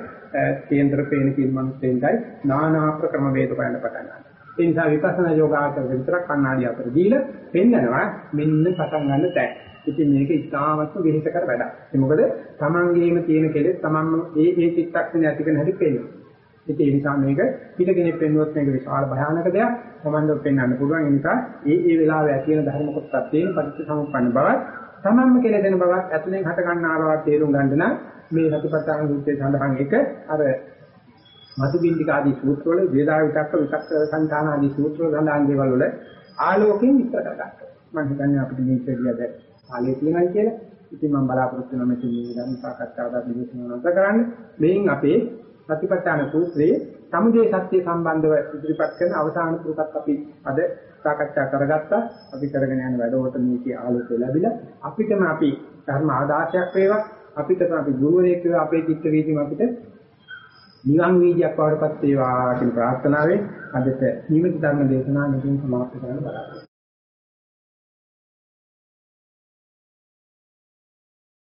කේන්ද්‍ර පේන කියන මනුස්සෙන්ටයි නානා ප්‍රක්‍රම වේද බලන්න පටන් ගන්නවා. ඒ නිසා විපස්සනා යෝගාචර විතරක් කණ්ණාඩි අතර දීලා පෙන්නනවා මෙන්න පටන් ගන්න තැන. ඉතින් මේක ඉතාමත්ම වෙහෙසකර වැඩක්. ඒ මොකද තමන්ගේම තියෙන කෙලෙස් තමන්ම ඒ ඒ චිත්තක්ෂණය ඇති කරන හැටි පේනවා. ඉතින් ඒ නිසා මේක පිට කෙනෙක් පෙන්වුවොත් මේක විශාල භයානක දෙයක්. තමන්ව පෙන්වන්න පුළුවන්. ඒ නිසා ඒ ඒ වෙලාවේ ඇති වෙන ධර්ම කොටසක් තියෙන පරිච්ඡසමුප්පන්න බවත් තමන්ම කෙලෙදෙන බවක් ඇතුලෙන් හට ගන්නා බවක් තේරුම් ගන්න නම් මේ සතිපට්ඨාන සූත්‍රයේ සඳහන් එක අර මතුබින්දික ආදී සූත්‍රවල වේදා විතක්ක විතක්ක සංඛාන ආදී සූත්‍රවල සඳහන් දේවල් වල ආලෝකයෙන් විස්තර කරගන්නවා. මම හිතන්නේ අපිට මේ ඉතිරියද කාලේ තියෙනයි කියලා. ඉතින් මම බලාපොරොත්තු වෙනවා මෙතන මේ ධර්ම සාකච්ඡාවට දිවිසන නැවත කරන්න. මේන් අපේ සතිපට්ඨාන සූත්‍රයේ සමුදේ සත්‍ය සම්බන්ධව ඉදිරිපත් කරන අවසාන පුරුකත් අපි අද සාකච්ඡා කරගත්තා. අපි කරගෙන යන වැඩවලට මේකේ ආලෝකය ලැබිලා අපිටම අපි ධර්ම ආදාශයක් වේවා. අපිටම අපි ගුරුවරයෙක් වේවා අපේ චිත්ත වීදිම අපිට නිවන් වීදියක් වඩපත් වේවා කියන ප්‍රාර්ථනාවෙන් අදට නිමිති ධර්ම දේශනාව මෙතන සමාප්ත කරන්න බලාපොරොත්තු